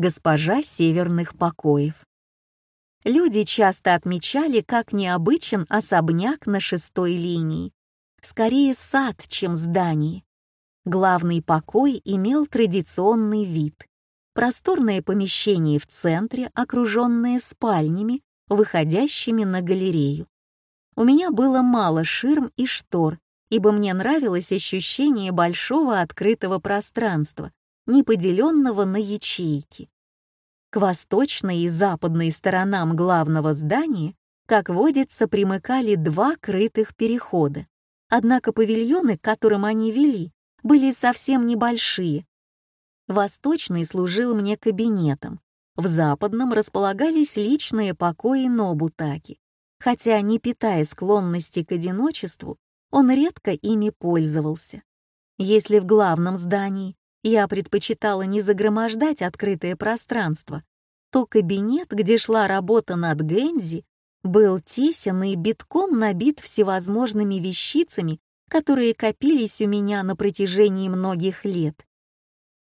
госпожа северных покоев. Люди часто отмечали, как необычен особняк на шестой линии. Скорее сад, чем здание. Главный покой имел традиционный вид. Просторное помещение в центре, окруженное спальнями, выходящими на галерею. У меня было мало ширм и штор, ибо мне нравилось ощущение большого открытого пространства, не поделенного на ячейки. К восточной и западной сторонам главного здания, как водится, примыкали два крытых перехода. Однако павильоны, к которым они вели, были совсем небольшие. Восточный служил мне кабинетом, в западном располагались личные покои Нобутаки. Хотя, не питая склонности к одиночеству, он редко ими пользовался. Если в главном здании я предпочитала не загромождать открытое пространство, то кабинет, где шла работа над Гэнзи, был тесен и битком набит всевозможными вещицами, которые копились у меня на протяжении многих лет.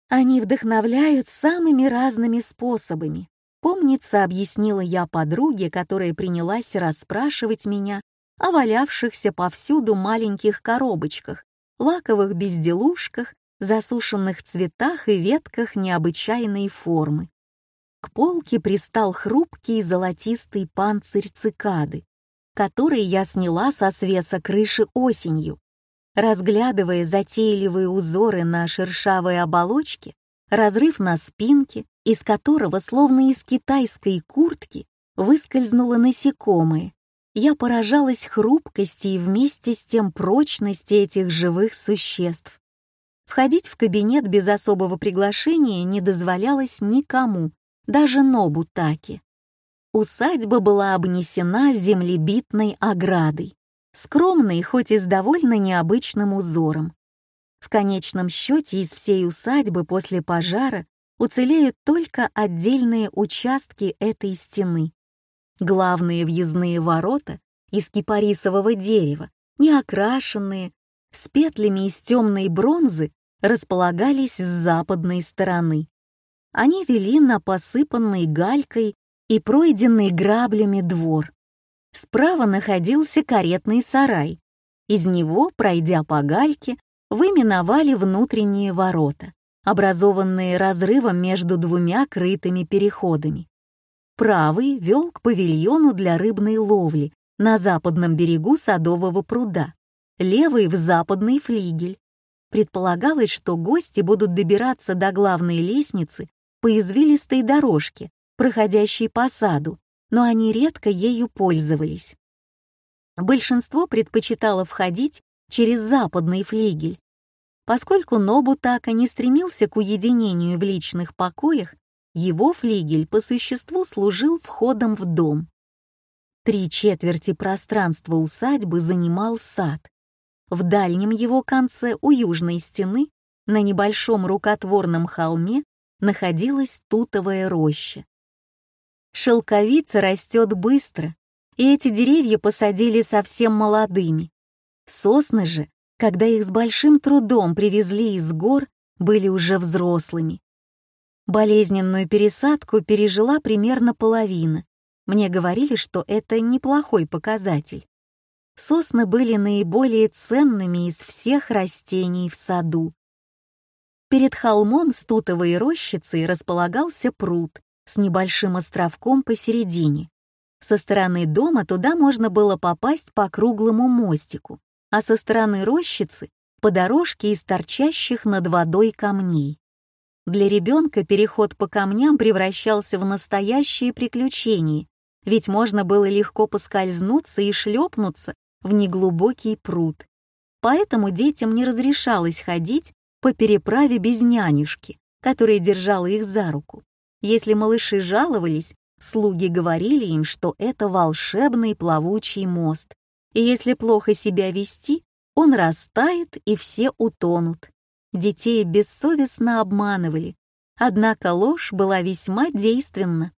Они вдохновляют самыми разными способами. Помнится, объяснила я подруге, которая принялась расспрашивать меня о валявшихся повсюду маленьких коробочках, лаковых безделушках, засушенных цветах и ветках необычайной формы. К полке пристал хрупкий золотистый панцирь цикады, который я сняла со свеса крыши осенью. Разглядывая затейливые узоры на шершавой оболочке, разрыв на спинке, из которого, словно из китайской куртки, выскользнуло насекомое, я поражалась хрупкости и вместе с тем прочности этих живых существ. Входить в кабинет без особого приглашения не дозволялось никому, даже Нобу Таки. Усадьба была обнесена землебитной оградой, скромной, хоть и с довольно необычным узором. В конечном счете из всей усадьбы после пожара уцелеют только отдельные участки этой стены. Главные въездные ворота из кипарисового дерева, неокрашенные, с петлями из темной бронзы, располагались с западной стороны. Они вели на посыпанный галькой и пройденный граблями двор. Справа находился каретный сарай. Из него, пройдя по гальке, вы миновали внутренние ворота, образованные разрывом между двумя крытыми переходами. Правый вел к павильону для рыбной ловли на западном берегу Садового пруда, левый — в западный флигель, Предполагалось, что гости будут добираться до главной лестницы по извилистой дорожке, проходящей по саду, но они редко ею пользовались. Большинство предпочитало входить через западный флигель. Поскольку Нобу так и не стремился к уединению в личных покоях, его флигель по существу служил входом в дом. Три четверти пространства усадьбы занимал сад, в дальнем его конце у южной стены на небольшом рукотворном холме находилась тутовая роща. Шелковица растет быстро, и эти деревья посадили совсем молодыми. Сосны же, когда их с большим трудом привезли из гор, были уже взрослыми. Болезненную пересадку пережила примерно половина. Мне говорили, что это неплохой показатель сосны были наиболее ценными из всех растений в саду. Перед холмом с тутовой рощицей располагался пруд с небольшим островком посередине. Со стороны дома туда можно было попасть по круглому мостику, а со стороны рощицы — по дорожке из торчащих над водой камней. Для ребенка переход по камням превращался в настоящее приключение, ведь можно было легко поскользнуться и шлепнуться в неглубокий пруд. Поэтому детям не разрешалось ходить по переправе без нянюшки, которая держала их за руку. Если малыши жаловались, слуги говорили им, что это волшебный плавучий мост, и если плохо себя вести, он растает и все утонут. Детей бессовестно обманывали, однако ложь была весьма действенна.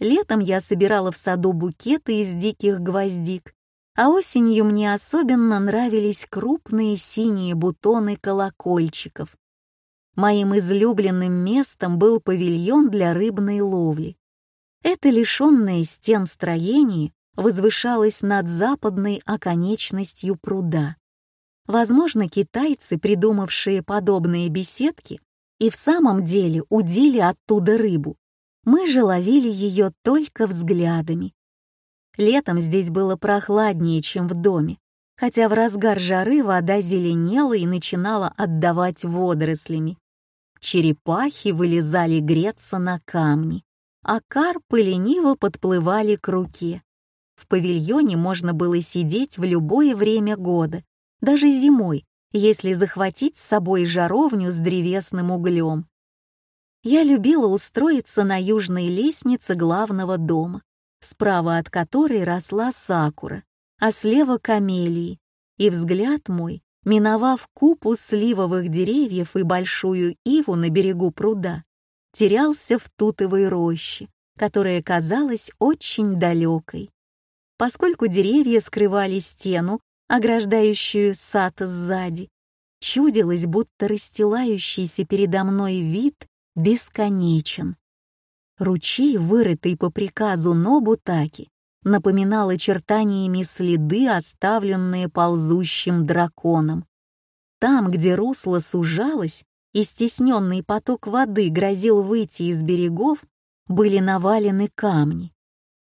Летом я собирала в саду букеты из диких гвоздик а осенью мне особенно нравились крупные синие бутоны колокольчиков. моим излюбленным местом был павильон для рыбной ловли. Это лишенное стен строение возвышалось над западной оконечностью пруда. Возможно, китайцы, придумавшие подобные беседки, и в самом деле удили оттуда рыбу. Мы же ловили ее только взглядами. Летом здесь было прохладнее, чем в доме, хотя в разгар жары вода зеленела и начинала отдавать водорослями. Черепахи вылезали греться на камни, а карпы лениво подплывали к руке. В павильоне можно было сидеть в любое время года, даже зимой, если захватить с собой жаровню с древесным углем. Я любила устроиться на южной лестнице главного дома, справа от которой росла сакура, а слева камелии, и взгляд мой, миновав купу сливовых деревьев и большую иву на берегу пруда, терялся в тутовой роще, которая казалась очень далекой. Поскольку деревья скрывали стену, ограждающую сад сзади, чудилось, будто расстилающийся передо мной вид бесконечен. Ручей, вырытый по приказу Нобутаки, напоминал очертаниями следы, оставленные ползущим драконом. Там, где русло сужалось и стесненный поток воды грозил выйти из берегов, были навалены камни.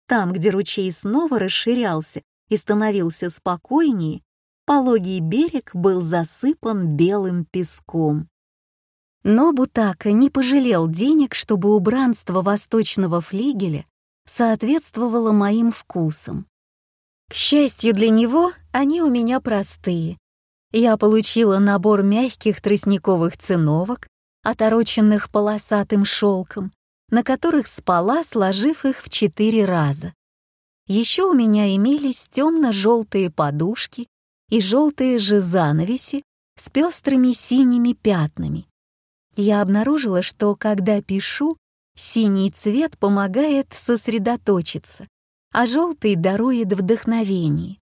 Там, где ручей снова расширялся и становился спокойнее, пологий берег был засыпан белым песком. Но Бутака не пожалел денег, чтобы убранство восточного флигеля соответствовало моим вкусам. К счастью для него, они у меня простые. Я получила набор мягких тростниковых циновок, отороченных полосатым шелком, на которых спала, сложив их в четыре раза. Еще у меня имелись темно-желтые подушки и желтые же занавеси с пестрыми синими пятнами я обнаружила, что когда пишу, синий цвет помогает сосредоточиться, а желтый дарует вдохновение.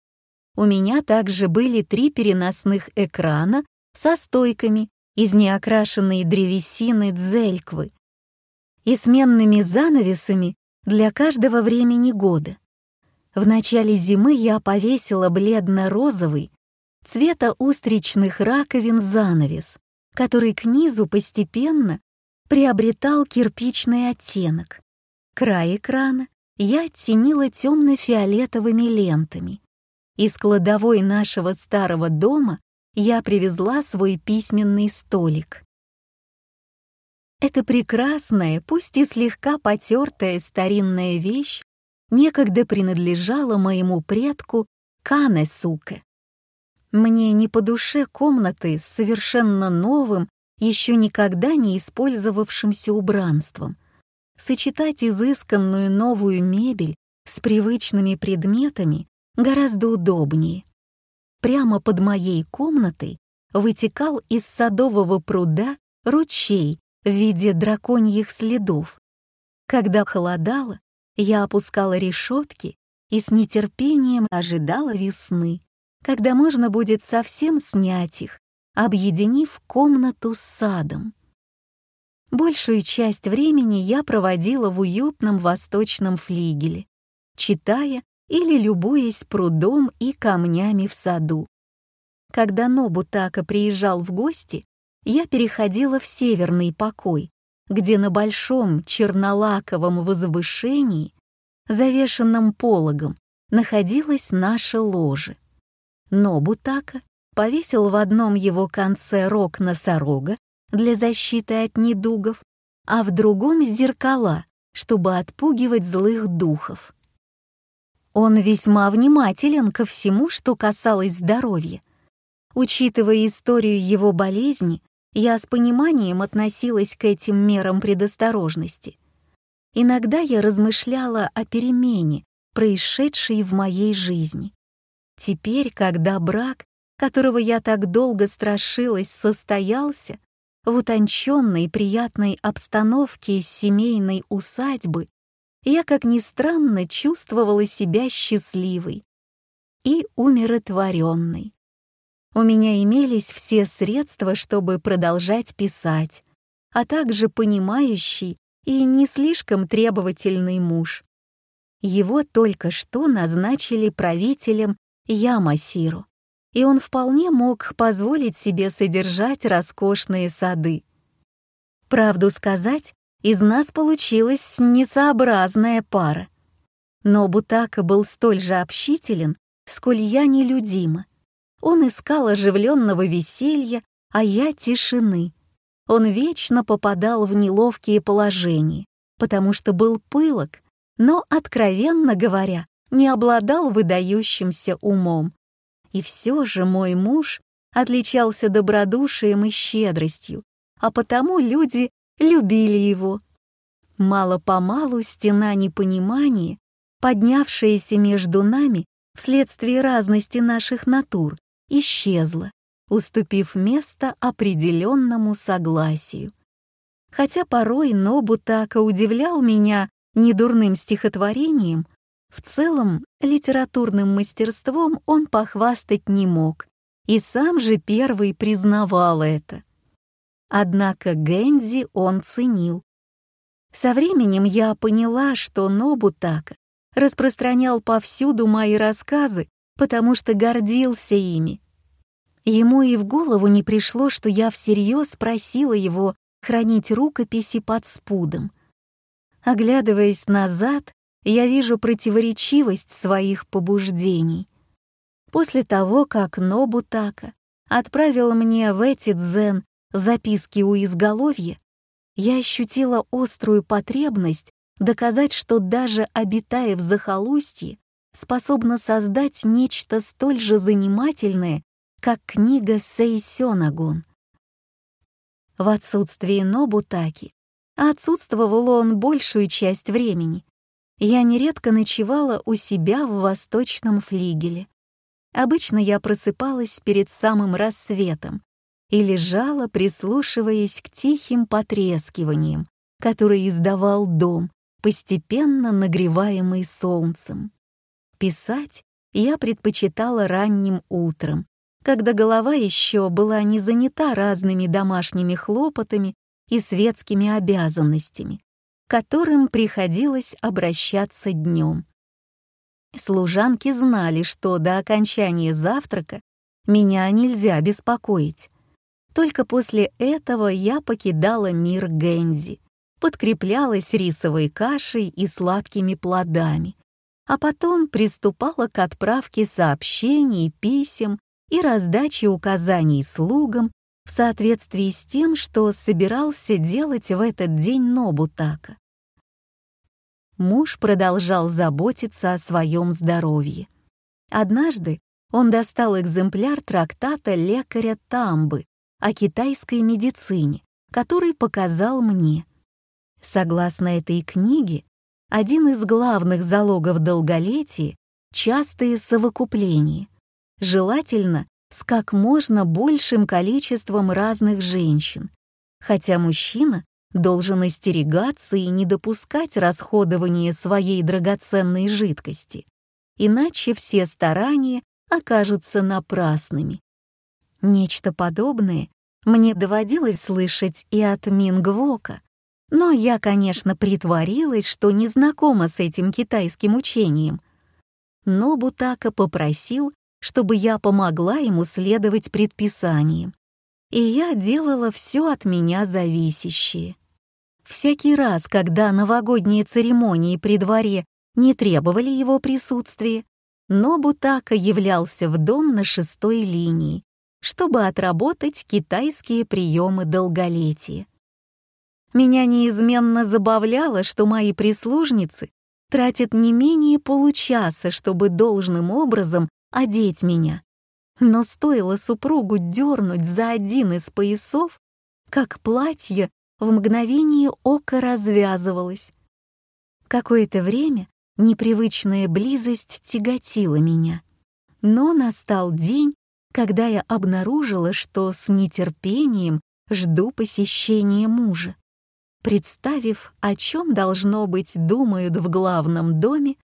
У меня также были три переносных экрана со стойками из неокрашенной древесины дзельквы и сменными занавесами для каждого времени года. В начале зимы я повесила бледно-розовый цвета устричных раковин занавес, который к низу постепенно приобретал кирпичный оттенок. Край экрана я оттенила темно-фиолетовыми лентами. Из кладовой нашего старого дома я привезла свой письменный столик. Эта прекрасная, пусть и слегка потертая старинная вещь некогда принадлежала моему предку Кане Суке. Мне не по душе комнаты с совершенно новым, еще никогда не использовавшимся убранством. Сочетать изысканную новую мебель с привычными предметами гораздо удобнее. Прямо под моей комнатой вытекал из садового пруда ручей в виде драконьих следов. Когда холодало, я опускала решетки и с нетерпением ожидала весны когда можно будет совсем снять их, объединив комнату с садом. Большую часть времени я проводила в уютном восточном флигеле, читая или любуясь прудом и камнями в саду. Когда Нобутака приезжал в гости, я переходила в северный покой, где на большом чернолаковом возвышении, завешенном пологом, находилось наше ложе. Но Бутака повесил в одном его конце рог носорога для защиты от недугов, а в другом — зеркала, чтобы отпугивать злых духов. Он весьма внимателен ко всему, что касалось здоровья. Учитывая историю его болезни, я с пониманием относилась к этим мерам предосторожности. Иногда я размышляла о перемене, происшедшей в моей жизни. Теперь, когда брак, которого я так долго страшилась, состоялся, в утонченной приятной обстановке семейной усадьбы, я, как ни странно, чувствовала себя счастливой и умиротворенной. у меня имелись все средства, чтобы продолжать писать, а также понимающий и не слишком требовательный муж. Его только что назначили правителем Ямасиру, и он вполне мог позволить себе содержать роскошные сады. Правду сказать, из нас получилась несообразная пара. Но Бутака был столь же общителен, сколь я нелюдима. Он искал оживленного веселья, а я тишины. Он вечно попадал в неловкие положения, потому что был пылок, но, откровенно говоря, не обладал выдающимся умом. И все же мой муж отличался добродушием и щедростью, а потому люди любили его. Мало-помалу стена непонимания, поднявшаяся между нами вследствие разности наших натур, исчезла, уступив место определенному согласию. Хотя порой Нобу так удивлял меня недурным стихотворением, в целом литературным мастерством он похвастать не мог, и сам же первый признавал это. Однако Гэнзи он ценил. Со временем я поняла, что Нобутака распространял повсюду мои рассказы потому что гордился ими. Ему и в голову не пришло, что я всерьез просила его хранить рукописи под спудом. Оглядываясь назад, я вижу противоречивость своих побуждений. После того, как Нобутака отправил мне в эти дзен записки у изголовья, я ощутила острую потребность доказать, что даже обитая в захолустье, способна создать нечто столь же занимательное, как книга Сейсёнагун. В отсутствии Нобутаки отсутствовал он большую часть времени. Я нередко ночевала у себя в восточном флигеле. Обычно я просыпалась перед самым рассветом и лежала, прислушиваясь к тихим потрескиваниям, которые издавал дом, постепенно нагреваемый солнцем. Писать я предпочитала ранним утром, когда голова еще была не занята разными домашними хлопотами и светскими обязанностями, которым приходилось обращаться днем. Служанки знали, что до окончания завтрака меня нельзя беспокоить. Только после этого я покидала мир Гензи, подкреплялась рисовой кашей и сладкими плодами, а потом приступала к отправке сообщений, писем и раздаче указаний слугам в соответствии с тем, что собирался делать в этот день Нобутака. Муж продолжал заботиться о своем здоровье. Однажды он достал экземпляр трактата лекаря Тамбы о китайской медицине, который показал мне. Согласно этой книге, один из главных залогов долголетия — частые совокупления, желательно с как можно большим количеством разных женщин, хотя мужчина должен остерегаться и не допускать расходования своей драгоценной жидкости, иначе все старания окажутся напрасными. Нечто подобное мне доводилось слышать и от Мингвока, но я, конечно, притворилась, что не знакома с этим китайским учением. Но Бутака попросил, чтобы я помогла ему следовать предписаниям. И я делала все от меня зависящее. Всякий раз, когда новогодние церемонии при дворе не требовали его присутствия, но Бутака являлся в дом на шестой линии, чтобы отработать китайские приемы долголетия. Меня неизменно забавляло, что мои прислужницы тратят не менее получаса, чтобы должным образом одеть меня. Но стоило супругу дернуть за один из поясов, как платье в мгновение ока развязывалось. Какое-то время непривычная близость тяготила меня. Но настал день, когда я обнаружила, что с нетерпением жду посещения мужа. Представив, о чем, должно быть, думают в главном доме,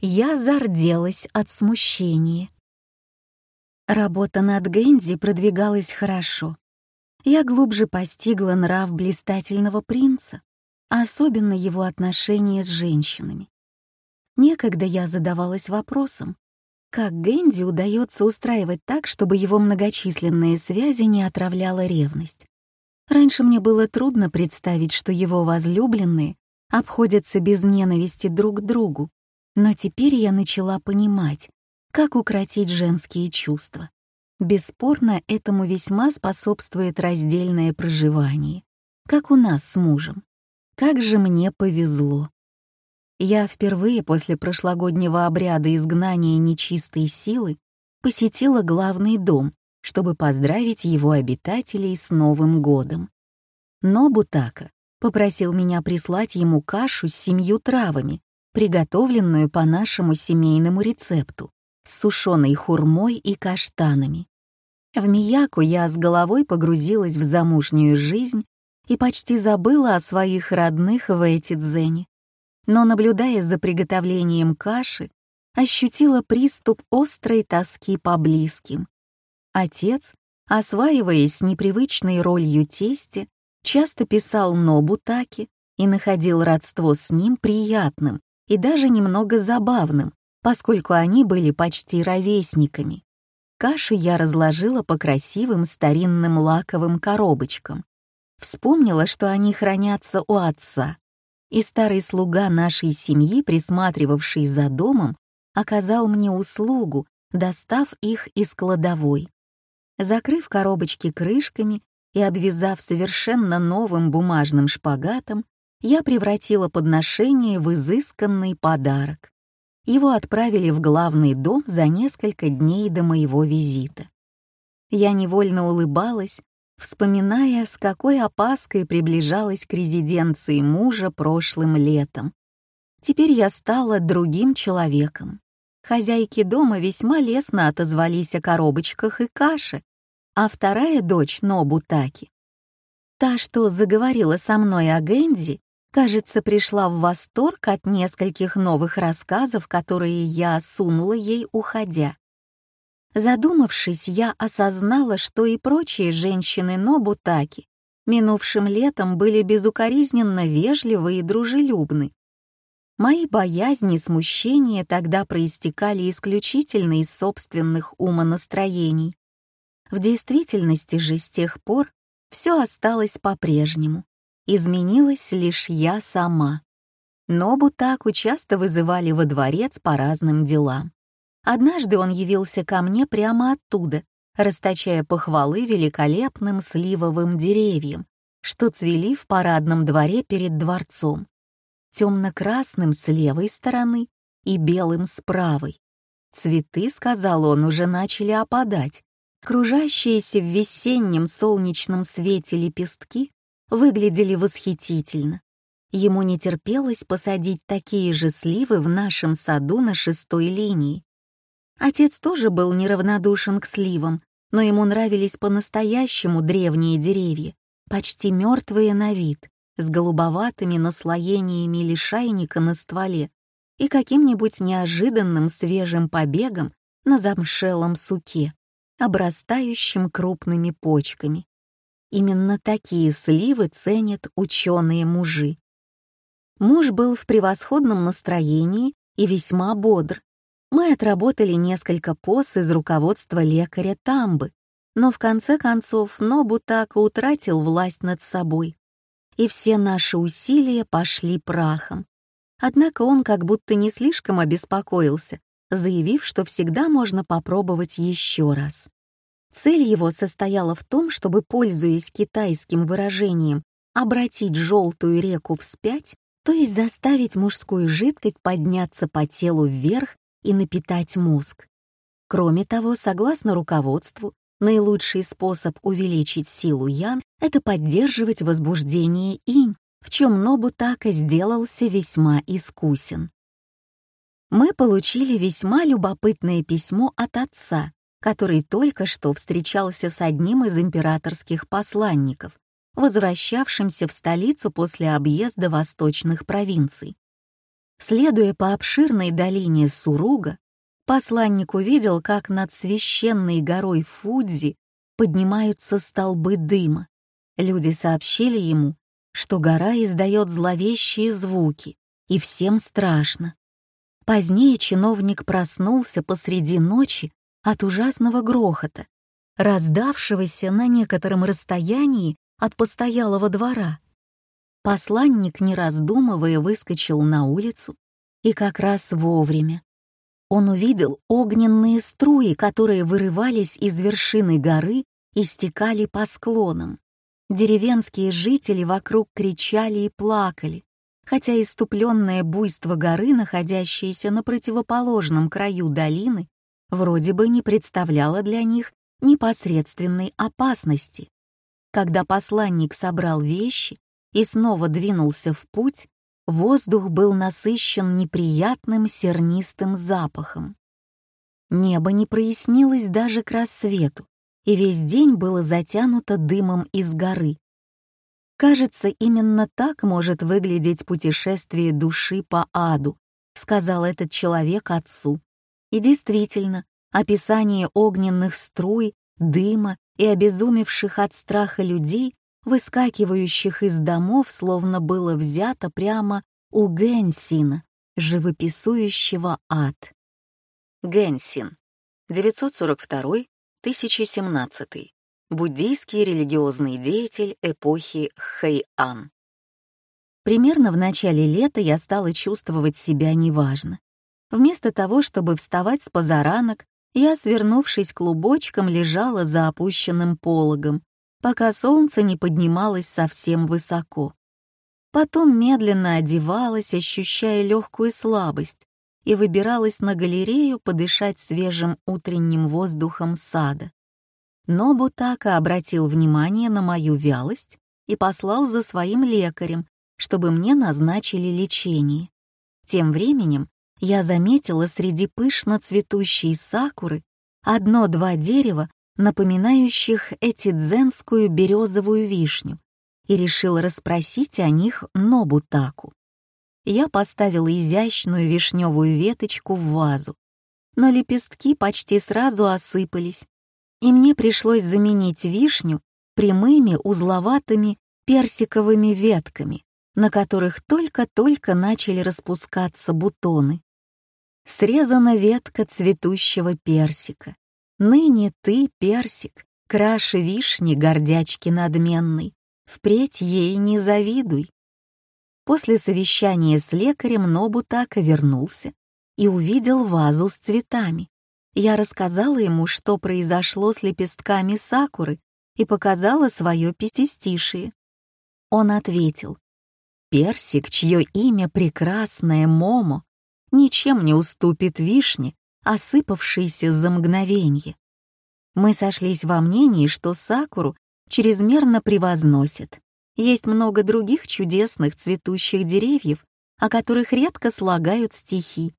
я зарделась от смущения. Работа над Гэнди продвигалась хорошо. Я глубже постигла нрав блистательного принца, а особенно его отношения с женщинами. Некогда я задавалась вопросом, как Гэнди удается устраивать так, чтобы его многочисленные связи не отравляла ревность. Раньше мне было трудно представить, что его возлюбленные обходятся без ненависти друг к другу, но теперь я начала понимать, как укротить женские чувства. Бесспорно, этому весьма способствует раздельное проживание, как у нас с мужем. Как же мне повезло. Я впервые после прошлогоднего обряда изгнания нечистой силы посетила главный дом, чтобы поздравить его обитателей с Новым годом. Но Бутака попросил меня прислать ему кашу с семью травами, приготовленную по нашему семейному рецепту, с сушеной хурмой и каштанами. В Мияку я с головой погрузилась в замужнюю жизнь и почти забыла о своих родных в Этидзене. Но, наблюдая за приготовлением каши, ощутила приступ острой тоски по близким. Отец, осваиваясь непривычной ролью тести, часто писал Нобутаки и находил родство с ним приятным и даже немного забавным, поскольку они были почти ровесниками. Кашу я разложила по красивым старинным лаковым коробочкам. Вспомнила, что они хранятся у отца. И старый слуга нашей семьи, присматривавший за домом, оказал мне услугу, достав их из кладовой. Закрыв коробочки крышками и обвязав совершенно новым бумажным шпагатом, я превратила подношение в изысканный подарок его отправили в главный дом за несколько дней до моего визита. Я невольно улыбалась, вспоминая, с какой опаской приближалась к резиденции мужа прошлым летом. Теперь я стала другим человеком. Хозяйки дома весьма лестно отозвались о коробочках и каше, а вторая дочь Нобутаки, та, что заговорила со мной о Гэнди, кажется, пришла в восторг от нескольких новых рассказов, которые я сунула ей, уходя. Задумавшись, я осознала, что и прочие женщины Нобутаки минувшим летом были безукоризненно вежливы и дружелюбны. Мои боязни и смущения тогда проистекали исключительно из собственных умонастроений. В действительности же с тех пор все осталось по-прежнему. Изменилась лишь я сама. Нобу так часто вызывали во дворец по разным делам. Однажды он явился ко мне прямо оттуда, расточая похвалы великолепным сливовым деревьям, что цвели в парадном дворе перед дворцом, темно-красным с левой стороны и белым с правой. Цветы, сказал он, уже начали опадать. Кружащиеся в весеннем солнечном свете лепестки выглядели восхитительно. Ему не терпелось посадить такие же сливы в нашем саду на шестой линии. Отец тоже был неравнодушен к сливам, но ему нравились по-настоящему древние деревья, почти мертвые на вид, с голубоватыми наслоениями лишайника на стволе и каким-нибудь неожиданным свежим побегом на замшелом суке, обрастающим крупными почками. Именно такие сливы ценят ученые-мужи. Муж был в превосходном настроении и весьма бодр. Мы отработали несколько поз из руководства лекаря Тамбы, но в конце концов Нобутака утратил власть над собой, и все наши усилия пошли прахом. Однако он как будто не слишком обеспокоился, заявив, что всегда можно попробовать еще раз. Цель его состояла в том, чтобы, пользуясь китайским выражением «обратить желтую реку вспять», то есть заставить мужскую жидкость подняться по телу вверх и напитать мозг. Кроме того, согласно руководству, наилучший способ увеличить силу ян — это поддерживать возбуждение инь, в чем Нобутака сделался весьма искусен. Мы получили весьма любопытное письмо от отца, который только что встречался с одним из императорских посланников, возвращавшимся в столицу после объезда восточных провинций. Следуя по обширной долине Суруга, посланник увидел, как над священной горой Фудзи поднимаются столбы дыма. Люди сообщили ему, что гора издает зловещие звуки, и всем страшно. Позднее чиновник проснулся посреди ночи от ужасного грохота, раздавшегося на некотором расстоянии от постоялого двора. Посланник, не раздумывая, выскочил на улицу и как раз вовремя. Он увидел огненные струи, которые вырывались из вершины горы и стекали по склонам. Деревенские жители вокруг кричали и плакали, хотя иступленное буйство горы, находящееся на противоположном краю долины, вроде бы не представляло для них непосредственной опасности. Когда посланник собрал вещи и снова двинулся в путь, воздух был насыщен неприятным сернистым запахом. Небо не прояснилось даже к рассвету, и весь день было затянуто дымом из горы. «Кажется, именно так может выглядеть путешествие души по аду», сказал этот человек отцу. И действительно, описание огненных струй, дыма и обезумевших от страха людей, выскакивающих из домов, словно было взято прямо у Генсина, живописующего ад. Генсин, 942-1017, буддийский религиозный деятель эпохи Хэйан. Примерно в начале лета я стала чувствовать себя неважно. Вместо того, чтобы вставать с позаранок, я, свернувшись клубочком, лежала за опущенным пологом, пока солнце не поднималось совсем высоко. Потом медленно одевалась, ощущая легкую слабость, и выбиралась на галерею подышать свежим утренним воздухом сада. Но Бутака обратил внимание на мою вялость и послал за своим лекарем, чтобы мне назначили лечение. Тем временем я заметила среди пышно цветущей сакуры одно-два дерева, напоминающих этидзенскую березовую вишню, и решила расспросить о них Нобутаку. Я поставила изящную вишневую веточку в вазу, но лепестки почти сразу осыпались, и мне пришлось заменить вишню прямыми узловатыми персиковыми ветками, на которых только-только начали распускаться бутоны. Срезана ветка цветущего персика. Ныне ты, персик, краше вишни гордячки надменной, впредь ей не завидуй. После совещания с лекарем Нобутака вернулся и увидел вазу с цветами. Я рассказала ему, что произошло с лепестками сакуры, и показала свое пятистишие. Он ответил, «Персик, чье имя прекрасное Момо, ничем не уступит вишне, осыпавшейся за мгновенье. Мы сошлись во мнении, что сакуру чрезмерно превозносят. Есть много других чудесных цветущих деревьев, о которых редко слагают стихи.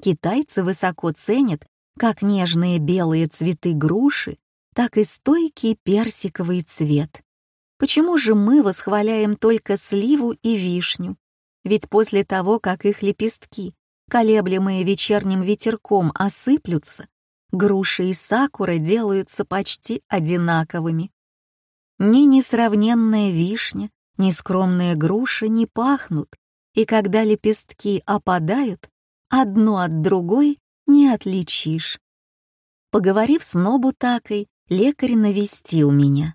Китайцы высоко ценят как нежные белые цветы груши, так и стойкий персиковый цвет. Почему же мы восхваляем только сливу и вишню? Ведь после того, как их лепестки колеблемые вечерним ветерком, осыплются, груши и сакуры делаются почти одинаковыми. Ни несравненная вишня, ни скромная груша не пахнут, и когда лепестки опадают, одну от другой не отличишь. Поговорив с Нобутакой, лекарь навестил меня.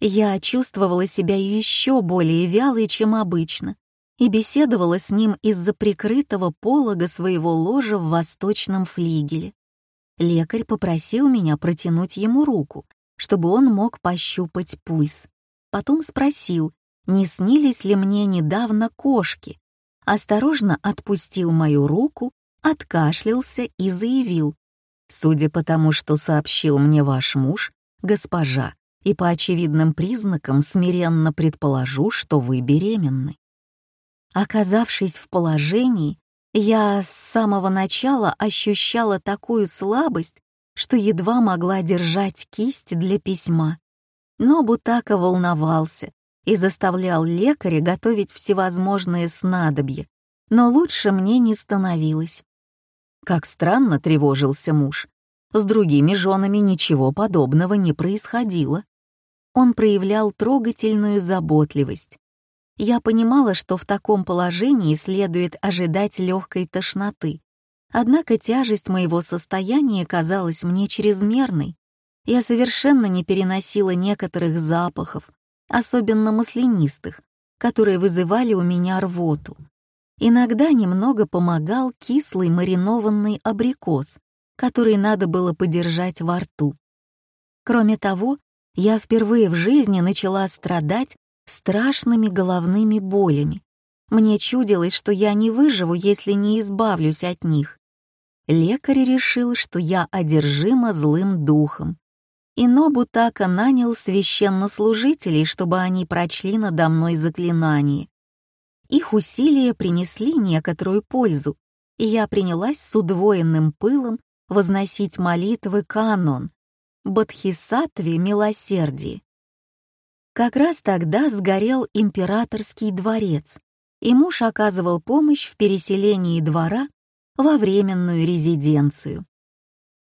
Я чувствовала себя еще более вялой, чем обычно, и беседовала с ним из-за прикрытого полога своего ложа в восточном флигеле. Лекарь попросил меня протянуть ему руку, чтобы он мог пощупать пульс. Потом спросил, не снились ли мне недавно кошки. Осторожно отпустил мою руку, откашлялся и заявил. «Судя по тому, что сообщил мне ваш муж, госпожа, и по очевидным признакам смиренно предположу, что вы беременны». Оказавшись в положении, я с самого начала ощущала такую слабость, что едва могла держать кисть для письма. Но Бутака волновался и заставлял лекаря готовить всевозможные снадобья, но лучше мне не становилось. Как странно тревожился муж. С другими женами ничего подобного не происходило. Он проявлял трогательную заботливость. Я понимала, что в таком положении следует ожидать легкой тошноты. Однако тяжесть моего состояния казалась мне чрезмерной. Я совершенно не переносила некоторых запахов, особенно маслянистых, которые вызывали у меня рвоту. Иногда немного помогал кислый маринованный абрикос, который надо было подержать во рту. Кроме того, я впервые в жизни начала страдать страшными головными болями. Мне чудилось, что я не выживу, если не избавлюсь от них. Лекарь решил, что я одержима злым духом. И Нобутака нанял священнослужителей, чтобы они прочли надо мной заклинание. Их усилия принесли некоторую пользу, и я принялась с удвоенным пылом возносить молитвы канон, Бодхисаттве милосердие. Как раз тогда сгорел императорский дворец, и муж оказывал помощь в переселении двора во временную резиденцию.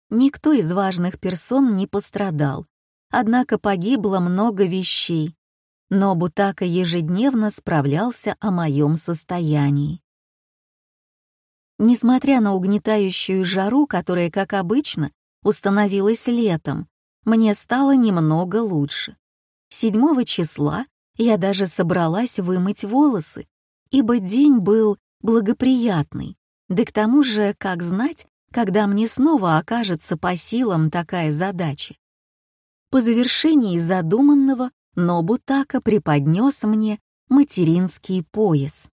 Никто из важных персон не пострадал, однако погибло много вещей, но Бутака ежедневно справлялся о моем состоянии. Несмотря на угнетающую жару, которая, как обычно, установилась летом, мне стало немного лучше. Седьмого числа я даже собралась вымыть волосы, ибо день был благоприятный, да к тому же, как знать, когда мне снова окажется по силам такая задача. По завершении задуманного Нобутака преподнес мне материнский пояс.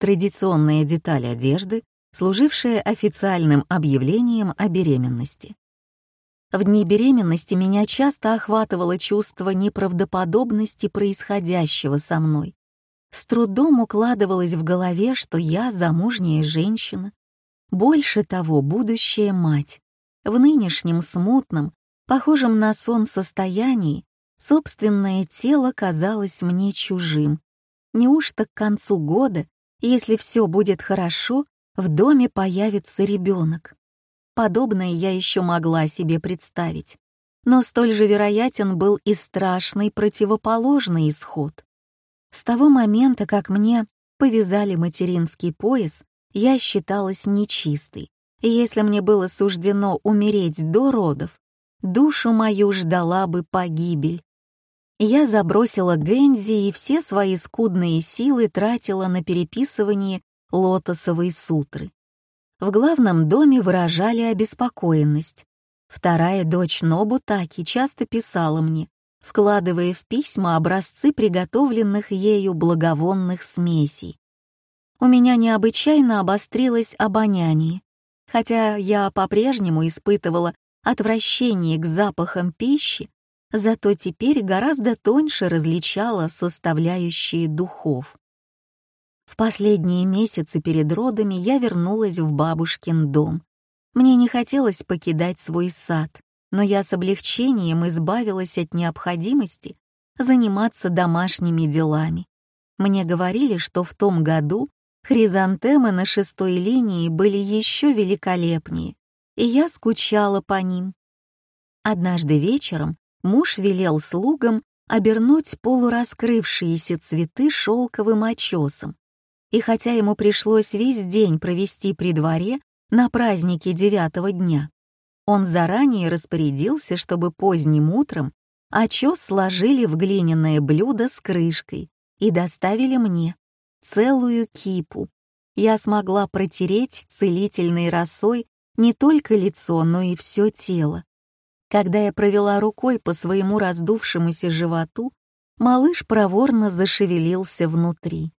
Традиционная деталь одежды, служившее официальным объявлением о беременности. В дни беременности меня часто охватывало чувство неправдоподобности происходящего со мной. С трудом укладывалось в голове, что я замужняя женщина, больше того, будущая мать. В нынешнем смутном, похожем на сон состоянии, собственное тело казалось мне чужим. Неужто к концу года, если все будет хорошо, в доме появится ребенок. Подобное я еще могла себе представить. Но столь же вероятен был и страшный противоположный исход. С того момента, как мне повязали материнский пояс, я считалась нечистой, и если мне было суждено умереть до родов, душу мою ждала бы погибель. Я забросила Гэнзи и все свои скудные силы тратила на переписывание лотосовой сутры. В главном доме выражали обеспокоенность. Вторая дочь Нобутаки часто писала мне, вкладывая в письма образцы приготовленных ею благовонных смесей. У меня необычайно обострилось обоняние, хотя я по-прежнему испытывала отвращение к запахам пищи, зато теперь гораздо тоньше различала составляющие духов. В последние месяцы перед родами я вернулась в бабушкин дом. Мне не хотелось покидать свой сад, но я с облегчением избавилась от необходимости заниматься домашними делами. Мне говорили, что в том году хризантемы на шестой линии были еще великолепнее, и я скучала по ним. Однажды вечером муж велел слугам обернуть полураскрывшиеся цветы шелковым очесом и хотя ему пришлось весь день провести при дворе на празднике девятого дня, он заранее распорядился, чтобы поздним утром очес сложили в глиняное блюдо с крышкой и доставили мне целую кипу. Я смогла протереть целительной росой не только лицо, но и все тело. Когда я провела рукой по своему раздувшемуся животу, малыш проворно зашевелился внутри.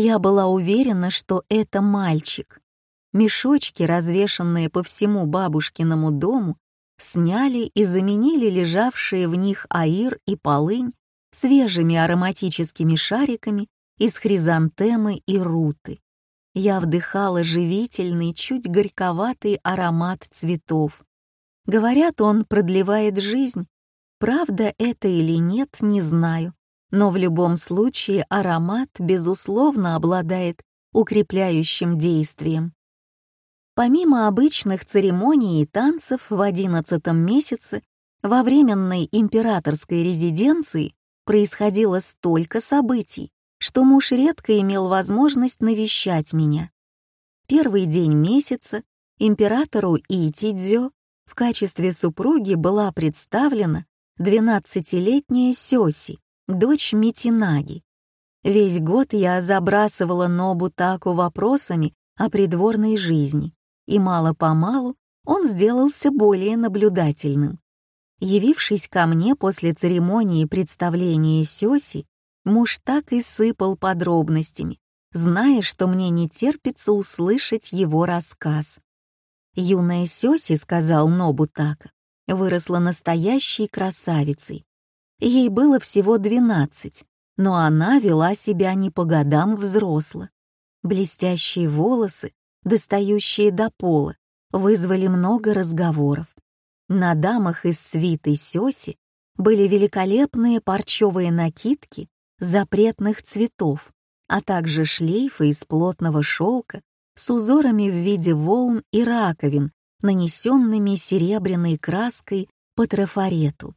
Я была уверена, что это мальчик. Мешочки, развешанные по всему бабушкиному дому, сняли и заменили лежавшие в них аир и полынь свежими ароматическими шариками из хризантемы и руты. Я вдыхала живительный, чуть горьковатый аромат цветов. Говорят, он продлевает жизнь. Правда это или нет, не знаю но в любом случае аромат, безусловно, обладает укрепляющим действием. Помимо обычных церемоний и танцев в одиннадцатом месяце во временной императорской резиденции происходило столько событий, что муж редко имел возможность навещать меня. Первый день месяца императору Итидзё в качестве супруги была представлена 12-летняя Сёси, дочь Митинаги. Весь год я забрасывала Нобу Таку вопросами о придворной жизни, и мало-помалу он сделался более наблюдательным. Явившись ко мне после церемонии представления Сёси, муж так и сыпал подробностями, зная, что мне не терпится услышать его рассказ. Юная Сёси, сказал Нобутака, выросла настоящей красавицей. Ей было всего двенадцать, но она вела себя не по годам взросла. Блестящие волосы, достающие до пола, вызвали много разговоров. На дамах из свиты Сёси были великолепные парчевые накидки запретных цветов, а также шлейфы из плотного шелка с узорами в виде волн и раковин, нанесенными серебряной краской по трафарету.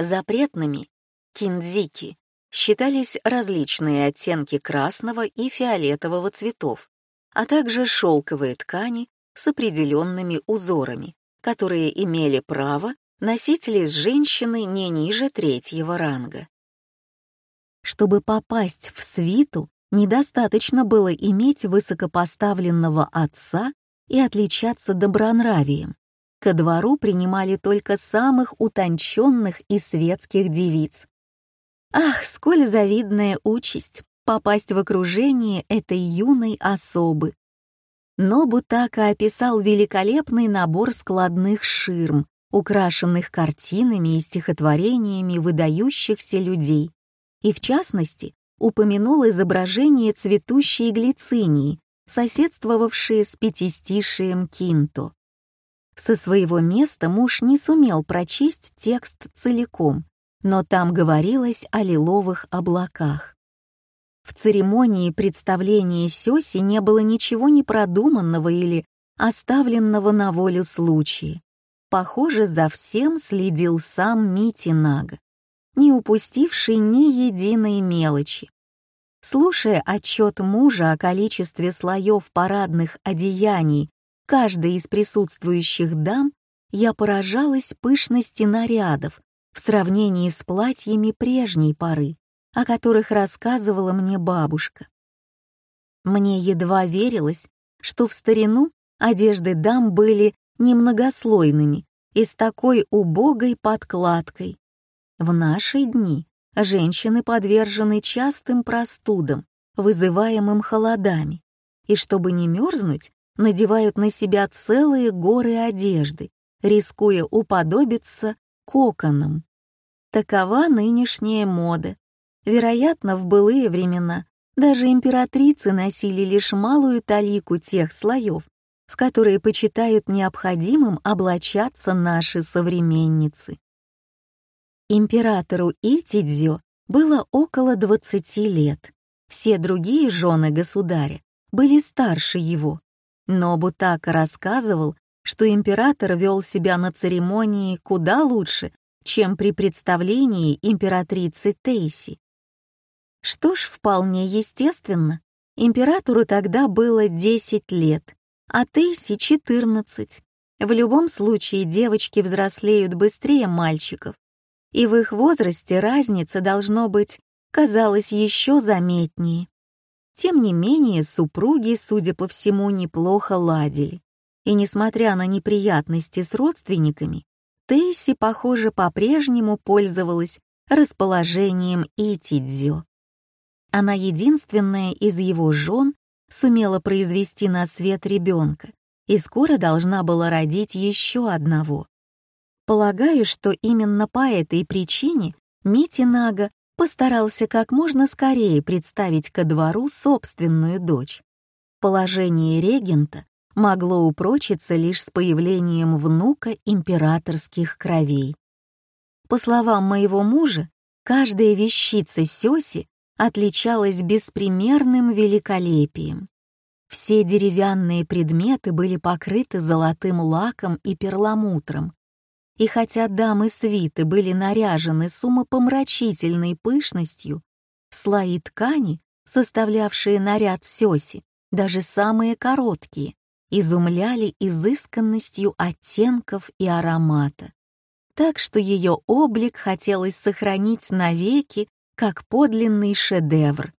Запретными киндзики считались различные оттенки красного и фиолетового цветов, а также шелковые ткани с определенными узорами, которые имели право носить лишь женщины не ниже третьего ранга. Чтобы попасть в свиту, недостаточно было иметь высокопоставленного отца и отличаться добронравием. Ко двору принимали только самых утонченных и светских девиц. Ах, сколь завидная участь попасть в окружение этой юной особы, но Бутака описал великолепный набор складных ширм, украшенных картинами и стихотворениями выдающихся людей, и, в частности, упомянул изображение цветущей глицинии, соседствовавшие с пятистишием Кинто. Со своего места муж не сумел прочесть текст целиком, но там говорилось о лиловых облаках. В церемонии представления Сёси не было ничего непродуманного или оставленного на волю случая. Похоже, за всем следил сам Мити Нага, не упустивший ни единой мелочи. Слушая отчет мужа о количестве слоев парадных одеяний каждой из присутствующих дам, я поражалась пышности нарядов в сравнении с платьями прежней поры о которых рассказывала мне бабушка. Мне едва верилось, что в старину одежды дам были немногослойными и с такой убогой подкладкой. В наши дни женщины подвержены частым простудам, вызываемым холодами, и чтобы не мерзнуть, надевают на себя целые горы одежды, рискуя уподобиться коконам. Такова нынешняя мода, Вероятно, в былые времена даже императрицы носили лишь малую талику тех слоев, в которые почитают необходимым облачаться наши современницы. Императору Итидзё было около 20 лет. Все другие жены государя были старше его. Но Бутака рассказывал, что император вел себя на церемонии куда лучше, чем при представлении императрицы Тейси. Что ж, вполне естественно. Императору тогда было 10 лет, а Тейси — 14. В любом случае девочки взрослеют быстрее мальчиков, и в их возрасте разница, должно быть, казалась еще заметнее. Тем не менее, супруги, судя по всему, неплохо ладили. И несмотря на неприятности с родственниками, Тейси, похоже, по-прежнему пользовалась расположением Итидзё. Она единственная из его жен сумела произвести на свет ребенка и скоро должна была родить еще одного. Полагаю, что именно по этой причине Мити Нага постарался как можно скорее представить ко двору собственную дочь. Положение регента могло упрочиться лишь с появлением внука императорских кровей. По словам моего мужа, каждая вещица Сёси отличалась беспримерным великолепием. Все деревянные предметы были покрыты золотым лаком и перламутром. И хотя дамы свиты были наряжены с умопомрачительной пышностью, слои ткани, составлявшие наряд сёси, даже самые короткие, изумляли изысканностью оттенков и аромата. Так что ее облик хотелось сохранить навеки, как подлинный шедевр.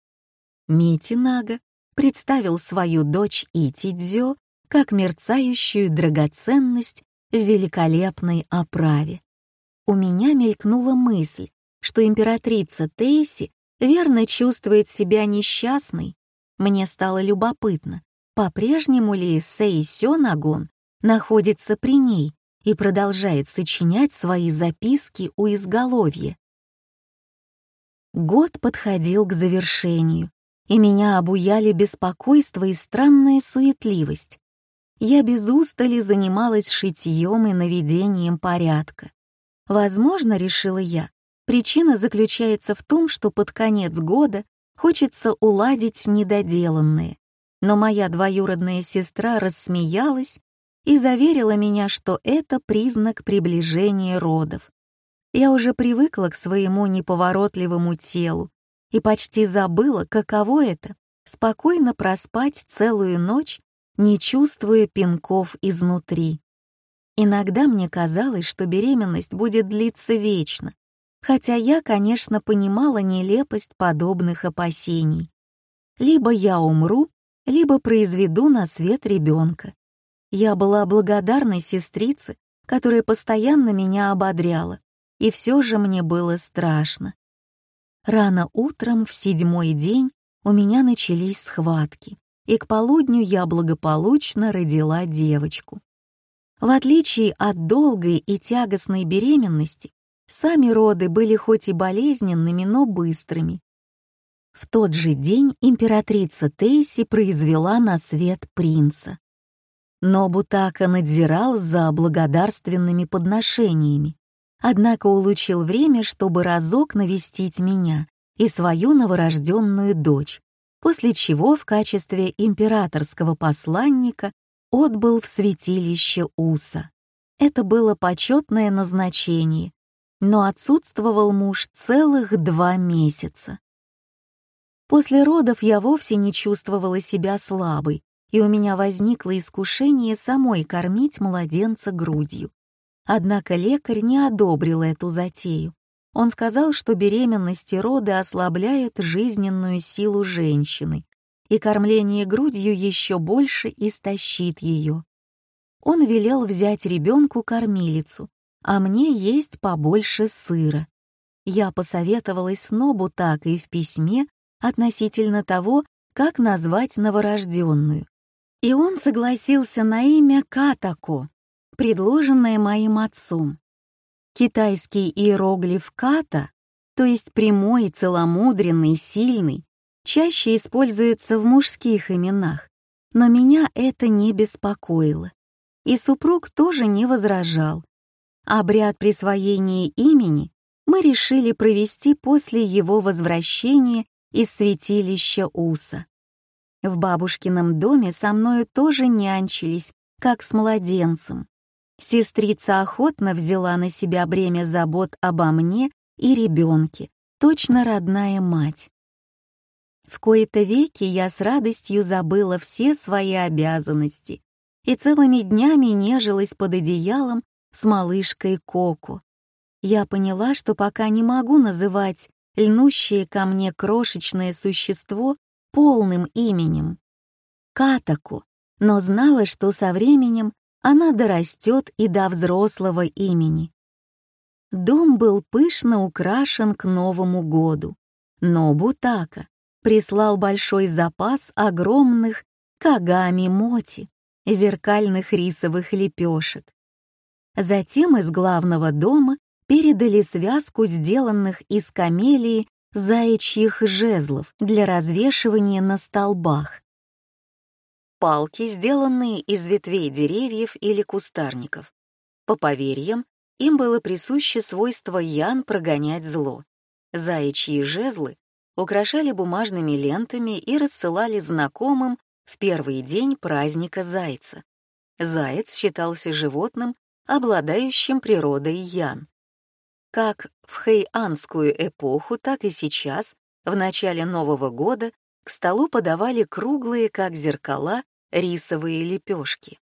Мити Нага представил свою дочь Итидзё как мерцающую драгоценность в великолепной оправе. У меня мелькнула мысль, что императрица Тейси верно чувствует себя несчастной. Мне стало любопытно, по-прежнему ли Сэй Сёнагон находится при ней и продолжает сочинять свои записки у изголовья. Год подходил к завершению, и меня обуяли беспокойство и странная суетливость. Я без устали занималась шитьем и наведением порядка. Возможно, решила я, причина заключается в том, что под конец года хочется уладить недоделанное. Но моя двоюродная сестра рассмеялась и заверила меня, что это признак приближения родов. Я уже привыкла к своему неповоротливому телу и почти забыла, каково это — спокойно проспать целую ночь, не чувствуя пинков изнутри. Иногда мне казалось, что беременность будет длиться вечно, хотя я, конечно, понимала нелепость подобных опасений. Либо я умру, либо произведу на свет ребенка. Я была благодарной сестрице, которая постоянно меня ободряла, и все же мне было страшно. Рано утром в седьмой день у меня начались схватки, и к полудню я благополучно родила девочку. В отличие от долгой и тягостной беременности, сами роды были хоть и болезненными, но быстрыми. В тот же день императрица Тейси произвела на свет принца. Но Бутака надзирал за благодарственными подношениями, однако улучил время, чтобы разок навестить меня и свою новорожденную дочь, после чего в качестве императорского посланника отбыл в святилище Уса. Это было почетное назначение, но отсутствовал муж целых два месяца. После родов я вовсе не чувствовала себя слабой, и у меня возникло искушение самой кормить младенца грудью. Однако лекарь не одобрил эту затею. Он сказал, что беременность и роды ослабляют жизненную силу женщины, и кормление грудью еще больше истощит ее. Он велел взять ребенку кормилицу, а мне есть побольше сыра. Я посоветовалась с Нобу так и в письме относительно того, как назвать новорожденную. И он согласился на имя Катако, предложенное моим отцом. Китайский иероглиф «ката», то есть прямой, целомудренный, сильный, чаще используется в мужских именах, но меня это не беспокоило. И супруг тоже не возражал. Обряд присвоения имени мы решили провести после его возвращения из святилища Уса. В бабушкином доме со мною тоже нянчились, как с младенцем. Сестрица охотно взяла на себя бремя забот обо мне и ребенке, точно родная мать. В кои-то веки я с радостью забыла все свои обязанности и целыми днями нежилась под одеялом с малышкой Коко. Я поняла, что пока не могу называть льнущее ко мне крошечное существо полным именем — Катаку, но знала, что со временем она дорастет и до взрослого имени. Дом был пышно украшен к Новому году, но Бутака прислал большой запас огромных кагами-моти, зеркальных рисовых лепешек. Затем из главного дома передали связку сделанных из камелии заячьих жезлов для развешивания на столбах палки, сделанные из ветвей деревьев или кустарников. По поверьям, им было присуще свойство ян прогонять зло. Заячьи жезлы украшали бумажными лентами и рассылали знакомым в первый день праздника Зайца. Заяц считался животным, обладающим природой Ян. Как в хэйанскую эпоху, так и сейчас, в начале Нового года, к столу подавали круглые, как зеркала, рисовые лепешки.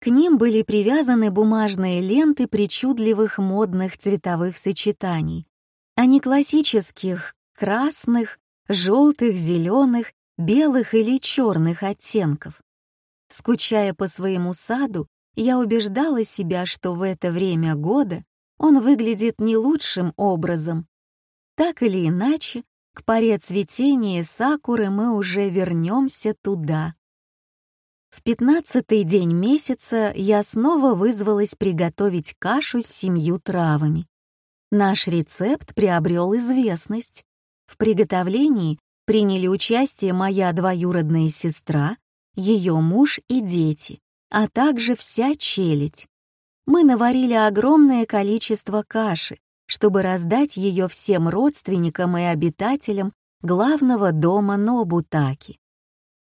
К ним были привязаны бумажные ленты причудливых модных цветовых сочетаний, а не классических красных, желтых, зеленых, белых или черных оттенков. Скучая по своему саду, я убеждала себя, что в это время года он выглядит не лучшим образом. Так или иначе, к паре цветения сакуры мы уже вернемся туда. В пятнадцатый день месяца я снова вызвалась приготовить кашу с семью травами. Наш рецепт приобрел известность. В приготовлении приняли участие моя двоюродная сестра, ее муж и дети, а также вся челядь. Мы наварили огромное количество каши, чтобы раздать ее всем родственникам и обитателям главного дома Нобутаки.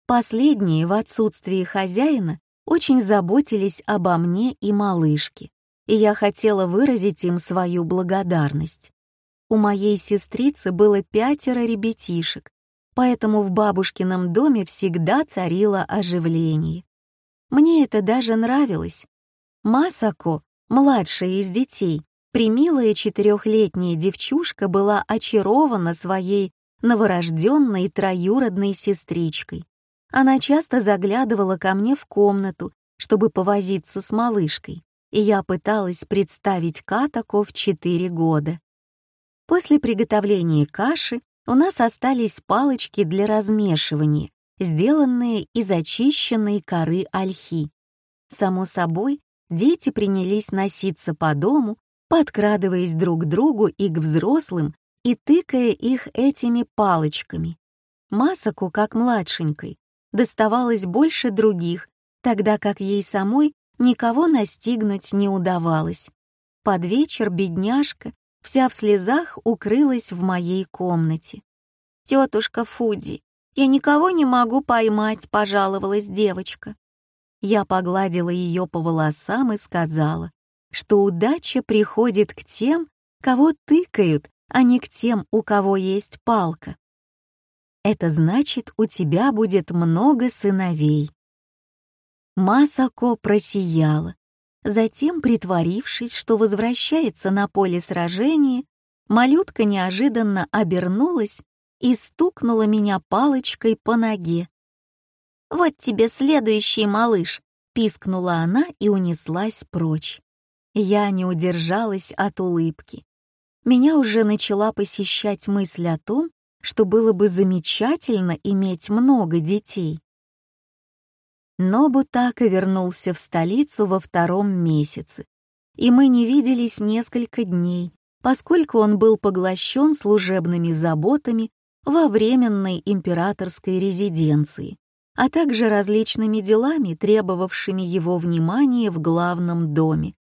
Последние в отсутствии хозяина очень заботились обо мне и малышке, и я хотела выразить им свою благодарность. У моей сестрицы было пятеро ребятишек, поэтому в бабушкином доме всегда царило оживление. Мне это даже нравилось. Масако, младшая из детей, примилая четырехлетняя девчушка была очарована своей новорожденной троюродной сестричкой. Она часто заглядывала ко мне в комнату, чтобы повозиться с малышкой, и я пыталась представить Катако в четыре года. После приготовления каши у нас остались палочки для размешивания, сделанные из очищенной коры ольхи. Само собой, дети принялись носиться по дому, подкрадываясь друг к другу и к взрослым и тыкая их этими палочками. Масаку, как младшенькой, доставалось больше других, тогда как ей самой никого настигнуть не удавалось. Под вечер бедняжка, вся в слезах, укрылась в моей комнате. «Тетушка Фуди, я никого не могу поймать», — пожаловалась девочка. Я погладила ее по волосам и сказала, что удача приходит к тем, кого тыкают, а не к тем, у кого есть палка это значит, у тебя будет много сыновей». Масако просияла. Затем, притворившись, что возвращается на поле сражения, малютка неожиданно обернулась и стукнула меня палочкой по ноге. «Вот тебе следующий малыш!» — пискнула она и унеслась прочь. Я не удержалась от улыбки. Меня уже начала посещать мысль о том, что было бы замечательно иметь много детей. Нобутака вернулся в столицу во втором месяце, и мы не виделись несколько дней, поскольку он был поглощен служебными заботами во временной императорской резиденции, а также различными делами, требовавшими его внимания в главном доме.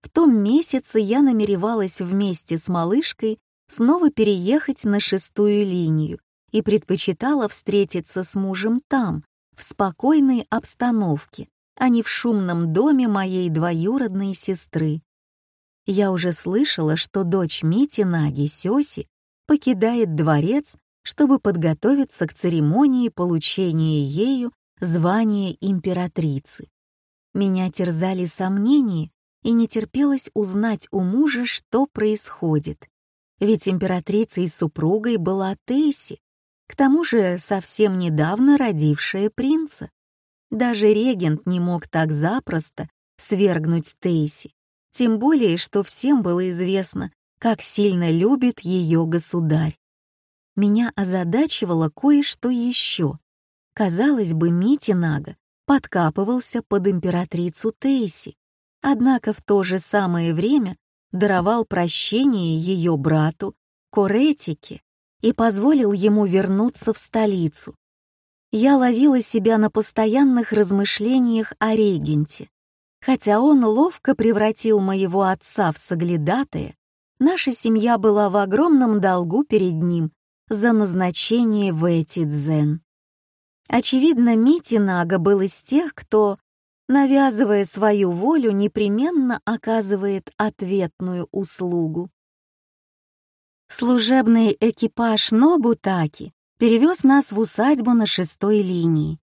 В том месяце я намеревалась вместе с малышкой снова переехать на шестую линию и предпочитала встретиться с мужем там, в спокойной обстановке, а не в шумном доме моей двоюродной сестры. Я уже слышала, что дочь Мити Наги Сёси покидает дворец, чтобы подготовиться к церемонии получения ею звания императрицы. Меня терзали сомнения, и не терпелось узнать у мужа, что происходит ведь императрицей супругой была Тейси, к тому же совсем недавно родившая принца. Даже регент не мог так запросто свергнуть Тейси, тем более, что всем было известно, как сильно любит ее государь. Меня озадачивало кое-что еще. Казалось бы, Митинага подкапывался под императрицу Тейси, однако в то же самое время даровал прощение ее брату Коретике и позволил ему вернуться в столицу. Я ловила себя на постоянных размышлениях о регенте. Хотя он ловко превратил моего отца в соглядатая, наша семья была в огромном долгу перед ним за назначение в эти дзен. Очевидно, Митинага был из тех, кто, навязывая свою волю, непременно оказывает ответную услугу. Служебный экипаж Нобутаки перевез нас в усадьбу на шестой линии.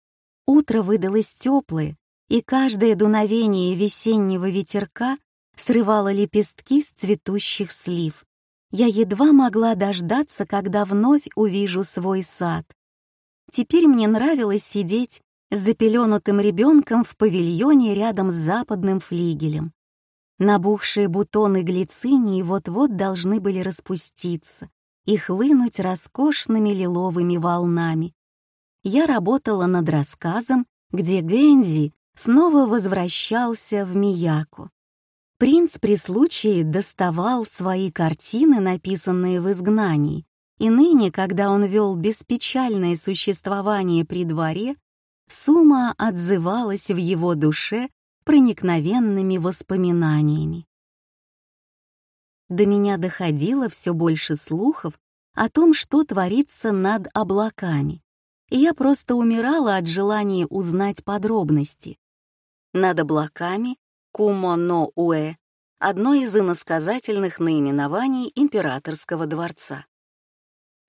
Утро выдалось теплое, и каждое дуновение весеннего ветерка срывало лепестки с цветущих слив. Я едва могла дождаться, когда вновь увижу свой сад. Теперь мне нравилось сидеть запеленутым ребенком в павильоне рядом с западным флигелем. Набухшие бутоны глицинии вот-вот должны были распуститься и хлынуть роскошными лиловыми волнами. Я работала над рассказом, где Гэнзи снова возвращался в Мияку. Принц при случае доставал свои картины, написанные в изгнании, и ныне, когда он вел беспечальное существование при дворе, Сума отзывалась в его душе проникновенными воспоминаниями. До меня доходило все больше слухов о том, что творится над облаками, и я просто умирала от желания узнать подробности. Над облаками Кумо-но-Уэ — одно из иносказательных наименований императорского дворца.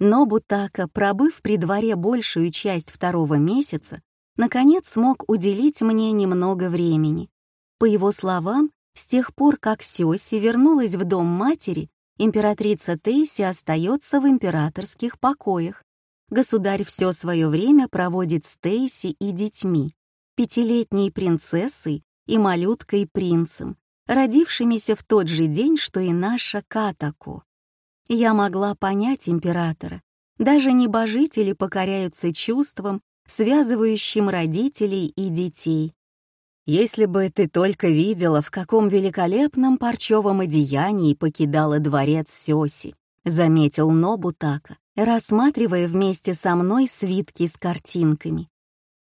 Но Бутака, пробыв при дворе большую часть второго месяца, наконец смог уделить мне немного времени. По его словам, с тех пор, как Сёси вернулась в дом матери, императрица Тейси остается в императорских покоях. Государь все свое время проводит с Тейси и детьми, пятилетней принцессой и малюткой-принцем, родившимися в тот же день, что и наша Катаку. Я могла понять императора. Даже небожители покоряются чувствам, связывающим родителей и детей. Если бы ты только видела, в каком великолепном парчевом одеянии покидала дворец Сёси, заметил Нобутака, рассматривая вместе со мной свитки с картинками.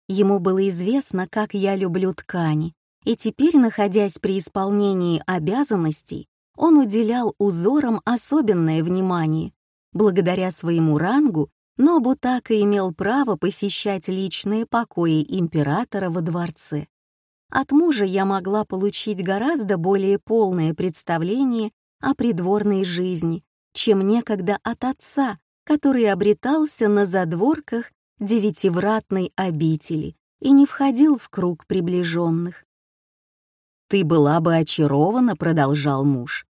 Ему было известно, как я люблю ткани, и теперь, находясь при исполнении обязанностей, он уделял узорам особенное внимание. Благодаря своему рангу Так и имел право посещать личные покои императора во дворце. От мужа я могла получить гораздо более полное представление о придворной жизни, чем некогда от отца, который обретался на задворках девятивратной обители и не входил в круг приближенных. «Ты была бы очарована», — продолжал муж,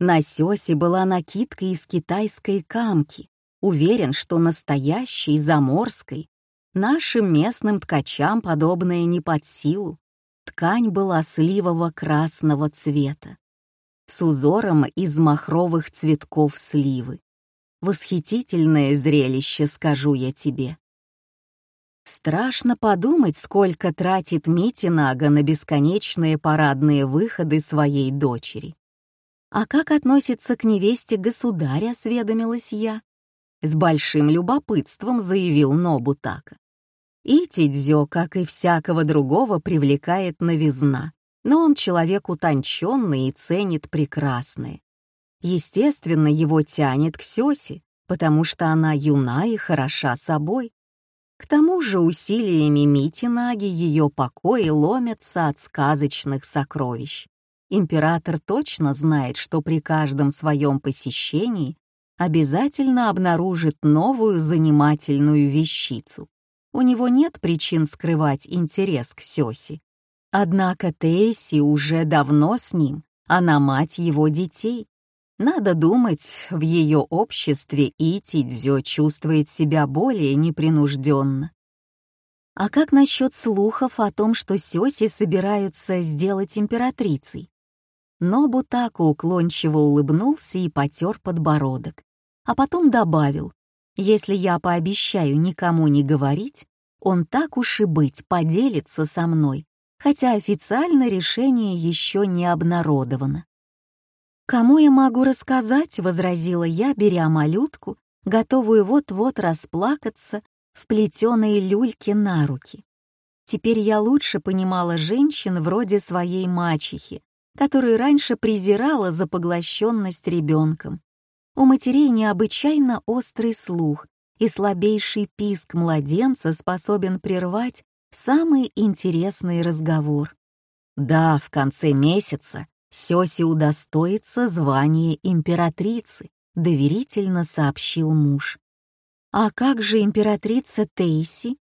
на Сёсе была накидка из китайской камки. Уверен, что настоящей, заморской. Нашим местным ткачам подобное не под силу. Ткань была сливово-красного цвета. С узором из махровых цветков сливы. Восхитительное зрелище, скажу я тебе. Страшно подумать, сколько тратит Митинага на бесконечные парадные выходы своей дочери. «А как относится к невесте государя?» — осведомилась я. С большим любопытством заявил Нобутака. И Тидзё, как и всякого другого, привлекает новизна, но он человек утонченный и ценит прекрасное. Естественно, его тянет к Сёсе, потому что она юна и хороша собой. К тому же усилиями Митинаги ее покои ломятся от сказочных сокровищ. Император точно знает, что при каждом своем посещении обязательно обнаружит новую занимательную вещицу. У него нет причин скрывать интерес к Сёси. Однако Тейси уже давно с ним, она мать его детей. Надо думать, в ее обществе Ити Дзё чувствует себя более непринужденно. А как насчет слухов о том, что Сёси собираются сделать императрицей? Но Бутаку уклончиво улыбнулся и потер подбородок, а потом добавил, «Если я пообещаю никому не говорить, он так уж и быть поделится со мной, хотя официально решение еще не обнародовано». «Кому я могу рассказать?» — возразила я, беря малютку, готовую вот-вот расплакаться в плетеной люльке на руки. Теперь я лучше понимала женщин вроде своей мачехи, которую раньше презирала за поглощенность ребенком. У матерей необычайно острый слух, и слабейший писк младенца способен прервать самый интересный разговор. Да, в конце месяца Сёси удостоится звания императрицы, доверительно сообщил муж. А как же императрица Тейси?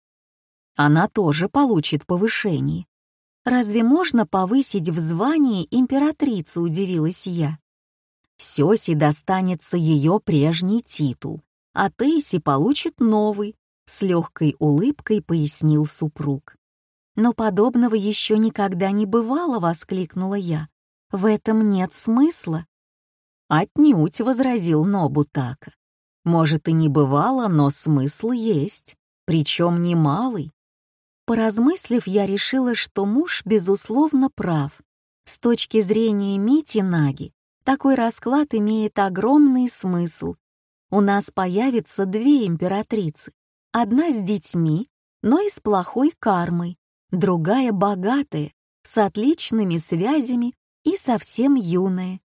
Она тоже получит повышение. Разве можно повысить в звании императрицу, удивилась я. Сёси достанется ее прежний титул, а Тейси получит новый, с легкой улыбкой пояснил супруг. «Но подобного еще никогда не бывало», — воскликнула я. «В этом нет смысла». «Отнюдь», — возразил Нобутака. «Может, и не бывало, но смысл есть, причем немалый». Поразмыслив, я решила, что муж, безусловно, прав. С точки зрения Мити Наги, такой расклад имеет огромный смысл. У нас появится две императрицы. Одна с детьми, но и с плохой кармой, другая богатая, с отличными связями и совсем юная.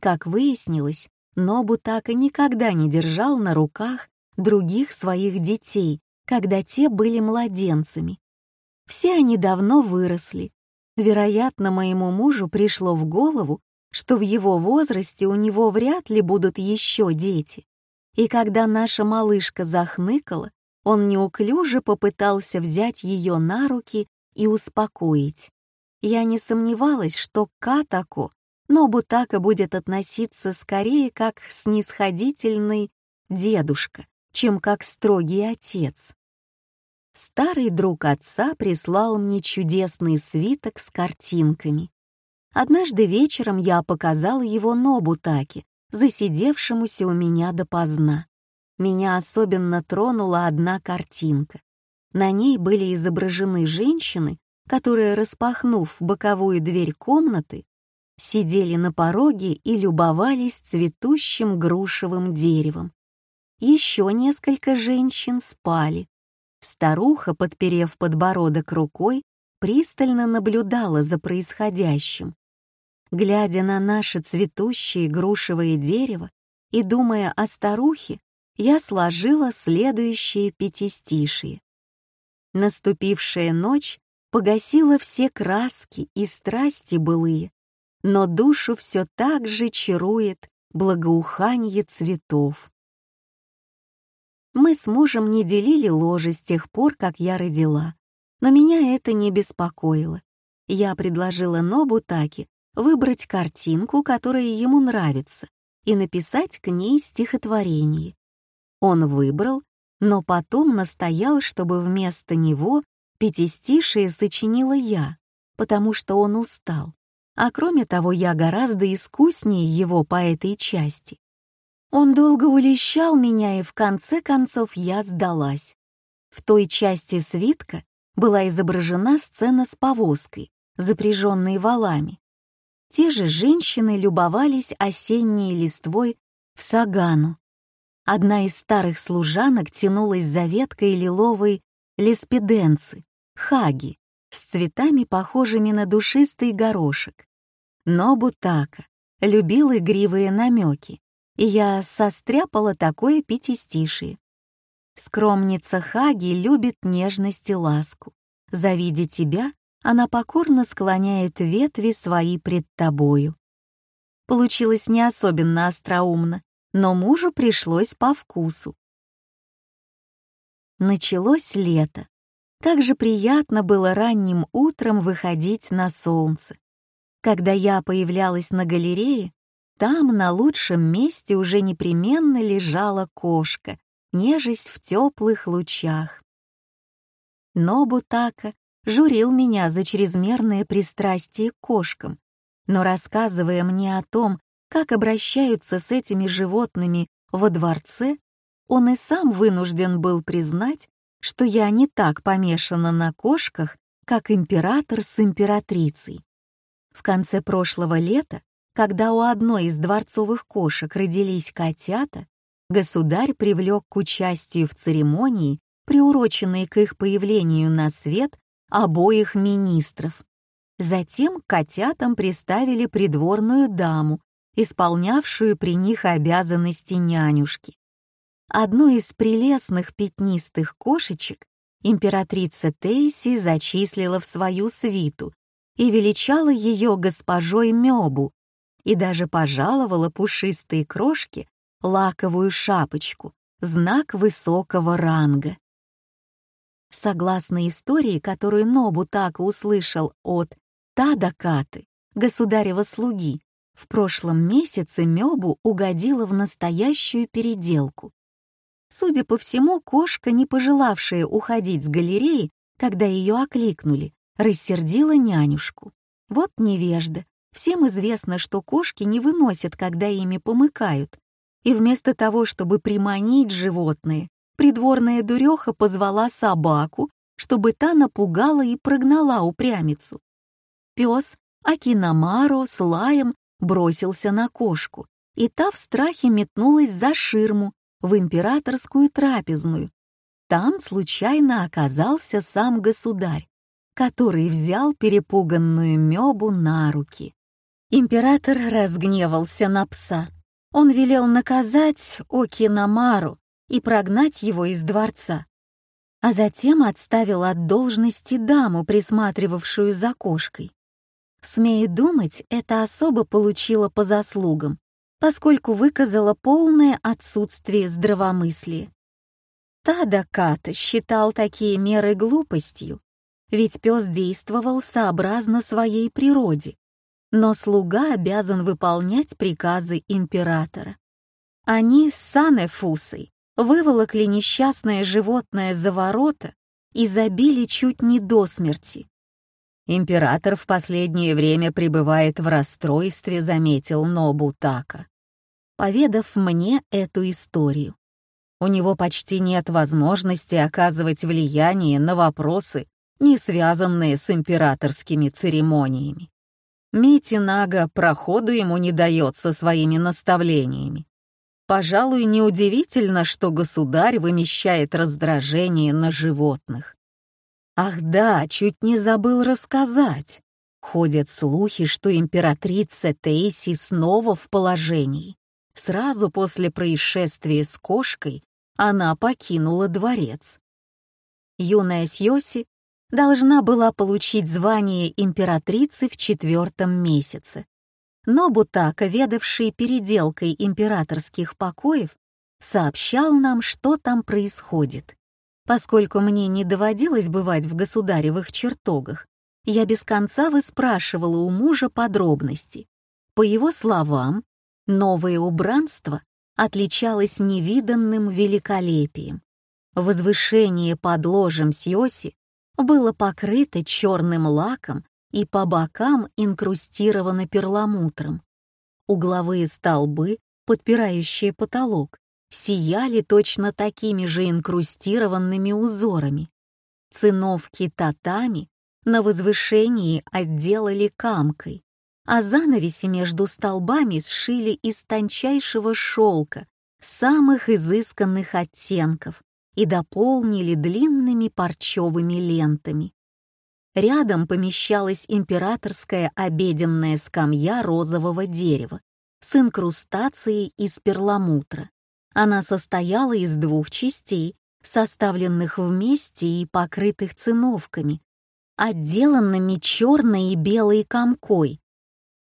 Как выяснилось, Нобу так и никогда не держал на руках других своих детей, когда те были младенцами. Все они давно выросли. Вероятно, моему мужу пришло в голову, что в его возрасте у него вряд ли будут еще дети. И когда наша малышка захныкала, он неуклюже попытался взять ее на руки и успокоить. Я не сомневалась, что Катаку Нобутака будет относиться скорее как снисходительный дедушка, чем как строгий отец. Старый друг отца прислал мне чудесный свиток с картинками. Однажды вечером я показала его Нобутаке, засидевшемуся у меня допоздна меня особенно тронула одна картинка. На ней были изображены женщины, которые, распахнув боковую дверь комнаты, сидели на пороге и любовались цветущим грушевым деревом. Еще несколько женщин спали. Старуха, подперев подбородок рукой, пристально наблюдала за происходящим. Глядя на наше цветущее грушевое дерево и думая о старухе, я сложила следующие пятистишие. Наступившая ночь погасила все краски и страсти былые, но душу все так же чарует благоуханье цветов. Мы с мужем не делили ложе с тех пор, как я родила, но меня это не беспокоило. Я предложила Нобу Таки выбрать картинку, которая ему нравится, и написать к ней стихотворение. Он выбрал, но потом настоял, чтобы вместо него пятистишие сочинила я, потому что он устал. А кроме того, я гораздо искуснее его по этой части. Он долго улещал меня, и в конце концов я сдалась. В той части свитка была изображена сцена с повозкой, запряженной валами. Те же женщины любовались осенней листвой в Сагану, Одна из старых служанок тянулась за веткой лиловой леспиденцы, хаги, с цветами, похожими на душистый горошек. Но Бутака любил игривые намеки, и я состряпала такое пятистишие. Скромница Хаги любит нежность и ласку. Завидя тебя, она покорно склоняет ветви свои пред тобою. Получилось не особенно остроумно, но мужу пришлось по вкусу. Началось лето. Как же приятно было ранним утром выходить на солнце. Когда я появлялась на галерее, там на лучшем месте уже непременно лежала кошка, нежесть в теплых лучах. Но Бутака журил меня за чрезмерное пристрастие к кошкам, но рассказывая мне о том, как обращаются с этими животными во дворце, он и сам вынужден был признать, что я не так помешана на кошках, как император с императрицей. В конце прошлого лета, когда у одной из дворцовых кошек родились котята, государь привлек к участию в церемонии, приуроченной к их появлению на свет, обоих министров. Затем котятам приставили придворную даму, исполнявшую при них обязанности нянюшки. одну из прелестных пятнистых кошечек императрица Тейси зачислила в свою свиту и величала ее госпожой Мёбу, и даже пожаловала пушистые крошки лаковую шапочку, знак высокого ранга. Согласно истории, которую Нобу так услышал от Тадакаты, государева слуги, в прошлом месяце Мёбу угодила в настоящую переделку. Судя по всему, кошка, не пожелавшая уходить с галереи, когда ее окликнули, рассердила нянюшку. Вот невежда. Всем известно, что кошки не выносят, когда ими помыкают. И вместо того, чтобы приманить животные, придворная дуреха позвала собаку, чтобы та напугала и прогнала упрямицу. Пес Акинамаро с лаем бросился на кошку, и та в страхе метнулась за ширму в императорскую трапезную. Там случайно оказался сам государь, который взял перепуганную Мёбу на руки. Император разгневался на пса. Он велел наказать Окинамару и прогнать его из дворца, а затем отставил от должности даму, присматривавшую за кошкой. Смею думать, эта особа получила по заслугам, поскольку выказала полное отсутствие здравомыслия. Тадаката считал такие меры глупостью, ведь пес действовал сообразно своей природе, но слуга обязан выполнять приказы императора. Они с Санефусой выволокли несчастное животное за ворота и забили чуть не до смерти. Император в последнее время пребывает в расстройстве, заметил Нобутака, поведав мне эту историю. У него почти нет возможности оказывать влияние на вопросы, не связанные с императорскими церемониями. Митинага проходу ему не дает со своими наставлениями. Пожалуй, неудивительно, что государь вымещает раздражение на животных. Ах да, чуть не забыл рассказать. Ходят слухи, что императрица Тейси снова в положении. Сразу после происшествия с кошкой она покинула дворец. Юная Сьоси должна была получить звание императрицы в четвертом месяце. Но Бутака, ведавший переделкой императорских покоев, сообщал нам, что там происходит. Поскольку мне не доводилось бывать в государевых чертогах, я без конца выспрашивала у мужа подробности. По его словам, новое убранство отличалось невиданным великолепием. Возвышение под ложем Сьоси было покрыто черным лаком и по бокам инкрустировано перламутром. Угловые столбы, подпирающие потолок, сияли точно такими же инкрустированными узорами. Циновки татами на возвышении отделали камкой, а занавеси между столбами сшили из тончайшего шелка самых изысканных оттенков и дополнили длинными парчевыми лентами. Рядом помещалась императорская обеденная скамья розового дерева с инкрустацией из перламутра. Она состояла из двух частей, составленных вместе и покрытых циновками, отделанными черной и белой комкой.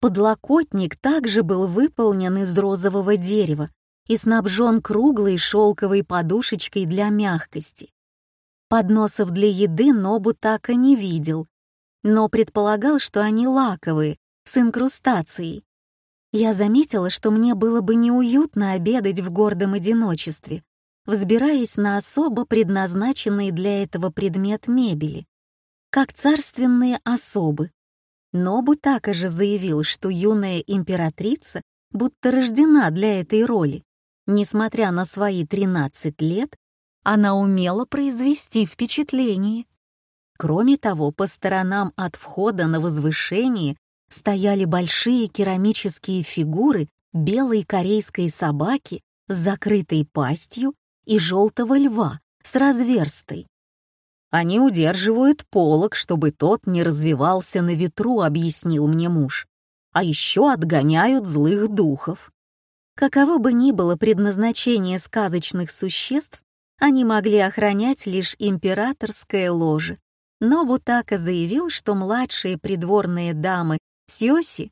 Подлокотник также был выполнен из розового дерева и снабжен круглой шелковой подушечкой для мягкости. Подносов для еды Нобу так и не видел, но предполагал, что они лаковые, с инкрустацией. Я заметила, что мне было бы неуютно обедать в гордом одиночестве, взбираясь на особо предназначенный для этого предмет мебели, как царственные особы. Нобу так же заявил, что юная императрица будто рождена для этой роли. Несмотря на свои 13 лет, она умела произвести впечатление. Кроме того, по сторонам от входа на возвышение стояли большие керамические фигуры белой корейской собаки с закрытой пастью и желтого льва с разверстой. Они удерживают полог, чтобы тот не развивался на ветру, объяснил мне муж. А еще отгоняют злых духов. Каково бы ни было предназначение сказочных существ, они могли охранять лишь императорское ложе. Но Бутака заявил, что младшие придворные дамы Сьоси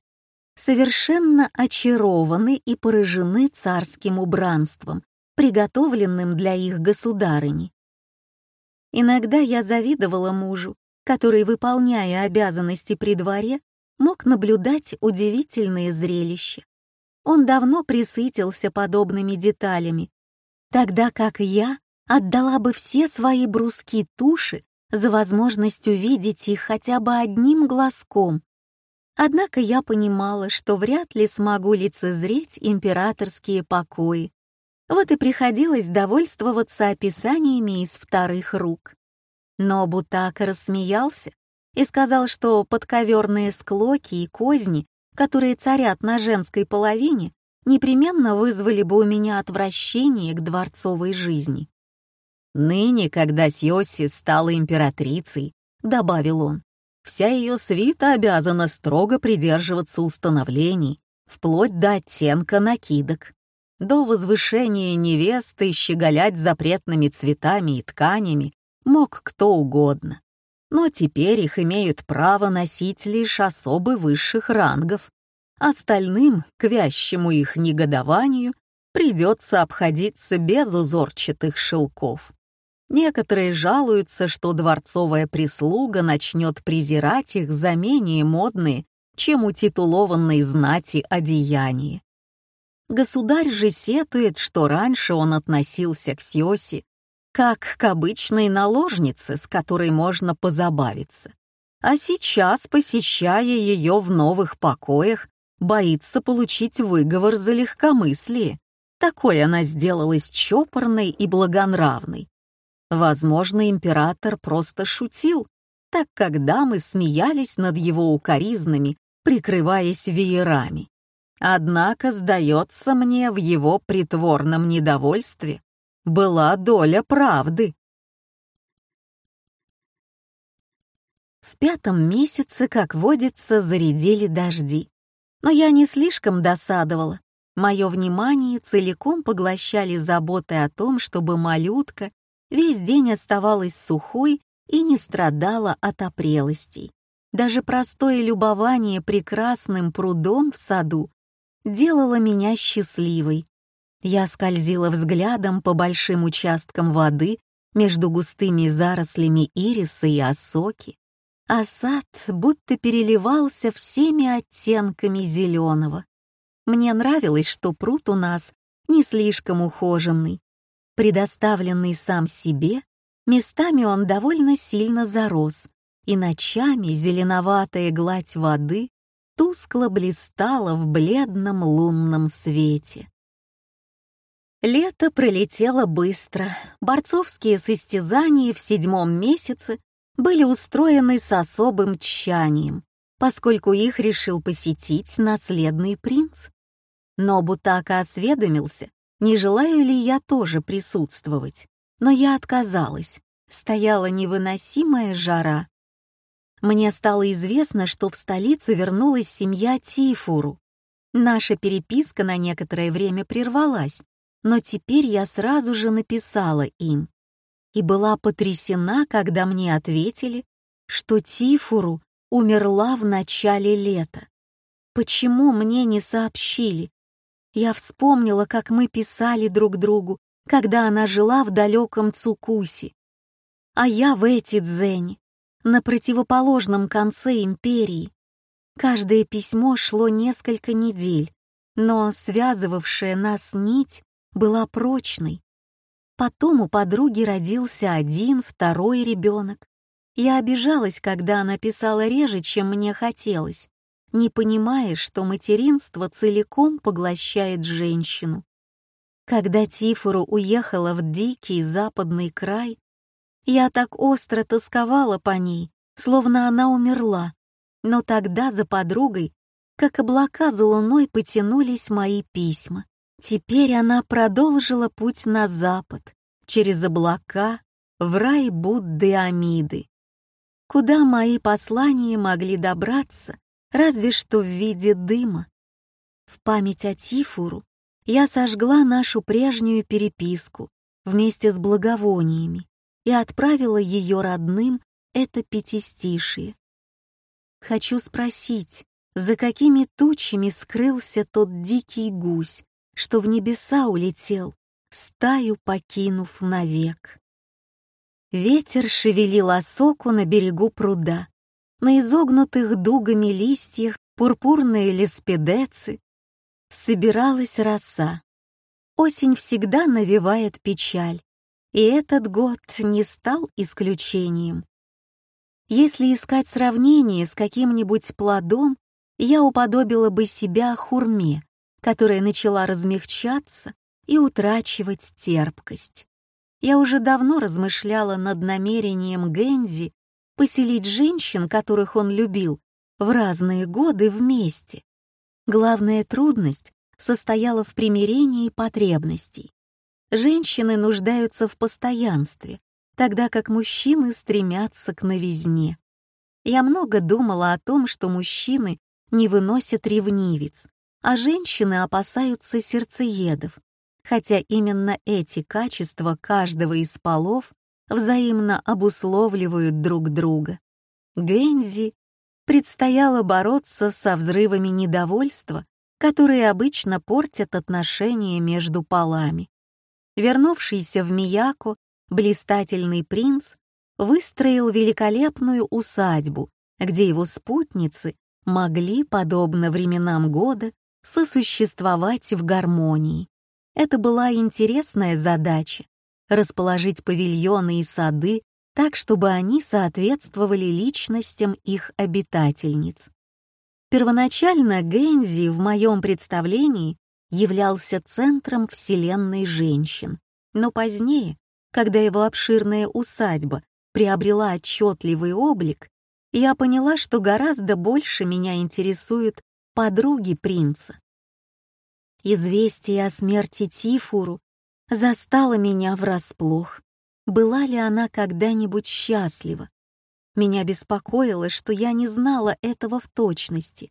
совершенно очарованы и поражены царским убранством, приготовленным для их государыни. Иногда я завидовала мужу, который, выполняя обязанности при дворе, мог наблюдать удивительные зрелища. Он давно присытился подобными деталями, тогда как я отдала бы все свои бруски туши за возможность увидеть их хотя бы одним глазком. Однако я понимала, что вряд ли смогу лицезреть императорские покои. Вот и приходилось довольствоваться описаниями из вторых рук. Но Бутака рассмеялся и сказал, что подковерные склоки и козни которые царят на женской половине, непременно вызвали бы у меня отвращение к дворцовой жизни. «Ныне, когда Сьоси стала императрицей», — добавил он, «вся ее свита обязана строго придерживаться установлений, вплоть до оттенка накидок. До возвышения невесты щеголять запретными цветами и тканями мог кто угодно но теперь их имеют право носить лишь особы высших рангов. Остальным, к вящему их негодованию, придется обходиться без узорчатых шелков. Некоторые жалуются, что дворцовая прислуга начнет презирать их за менее модные, чем у титулованной знати одеяния. Государь же сетует, что раньше он относился к Сьоси как к обычной наложнице, с которой можно позабавиться. А сейчас, посещая ее в новых покоях, боится получить выговор за легкомыслие. Такой она сделалась чопорной и благонравной. Возможно, император просто шутил, так когда мы смеялись над его укоризнами, прикрываясь веерами. Однако, сдается мне, в его притворном недовольстве была доля правды. В пятом месяце, как водится, зарядили дожди. Но я не слишком досадовала. Мое внимание целиком поглощали заботы о том, чтобы малютка весь день оставалась сухой и не страдала от опрелостей. Даже простое любование прекрасным прудом в саду делало меня счастливой, я скользила взглядом по большим участкам воды между густыми зарослями ириса и осоки, а сад будто переливался всеми оттенками зеленого. Мне нравилось, что пруд у нас не слишком ухоженный. Предоставленный сам себе, местами он довольно сильно зарос, и ночами зеленоватая гладь воды тускло блистала в бледном лунном свете. Лето пролетело быстро. Борцовские состязания в седьмом месяце были устроены с особым тщанием, поскольку их решил посетить наследный принц. Но Бутака осведомился, не желаю ли я тоже присутствовать, но я отказалась. Стояла невыносимая жара. Мне стало известно, что в столицу вернулась семья Тифуру. Наша переписка на некоторое время прервалась, но теперь я сразу же написала им и была потрясена, когда мне ответили, что Тифуру умерла в начале лета. Почему мне не сообщили? Я вспомнила, как мы писали друг другу, когда она жила в далеком Цукуси. А я в Этидзене, на противоположном конце империи. Каждое письмо шло несколько недель, но связывавшая нас нить была прочной. Потом у подруги родился один, второй ребенок. Я обижалась, когда она писала реже, чем мне хотелось, не понимая, что материнство целиком поглощает женщину. Когда Тифору уехала в дикий западный край, я так остро тосковала по ней, словно она умерла. Но тогда за подругой, как облака за луной, потянулись мои письма. Теперь она продолжила путь на запад, через облака, в рай Будды Амиды. Куда мои послания могли добраться, разве что в виде дыма. В память о Тифуру я сожгла нашу прежнюю переписку вместе с благовониями и отправила ее родным это пятистишие. Хочу спросить, за какими тучами скрылся тот дикий гусь, что в небеса улетел, стаю покинув навек. Ветер шевелил осоку на берегу пруда. На изогнутых дугами листьях пурпурные леспедецы. Собиралась роса. Осень всегда навевает печаль, и этот год не стал исключением. Если искать сравнение с каким-нибудь плодом, я уподобила бы себя хурме, которая начала размягчаться и утрачивать терпкость я уже давно размышляла над намерением Гензи поселить женщин, которых он любил, в разные годы вместе. Главная трудность состояла в примирении потребностей. Женщины нуждаются в постоянстве, тогда как мужчины стремятся к новизне. Я много думала о том, что мужчины не выносят ревнивец, а женщины опасаются сердцеедов, хотя именно эти качества каждого из полов взаимно обусловливают друг друга. Гензи предстояло бороться со взрывами недовольства, которые обычно портят отношения между полами. Вернувшийся в Мияко, блистательный принц выстроил великолепную усадьбу, где его спутницы могли, подобно временам года, сосуществовать в гармонии. Это была интересная задача — расположить павильоны и сады так, чтобы они соответствовали личностям их обитательниц. Первоначально Гензи в моем представлении являлся центром вселенной женщин, но позднее, когда его обширная усадьба приобрела отчетливый облик, я поняла, что гораздо больше меня интересуют подруги принца. Известие о смерти Тифуру застало меня врасплох. Была ли она когда-нибудь счастлива? Меня беспокоило, что я не знала этого в точности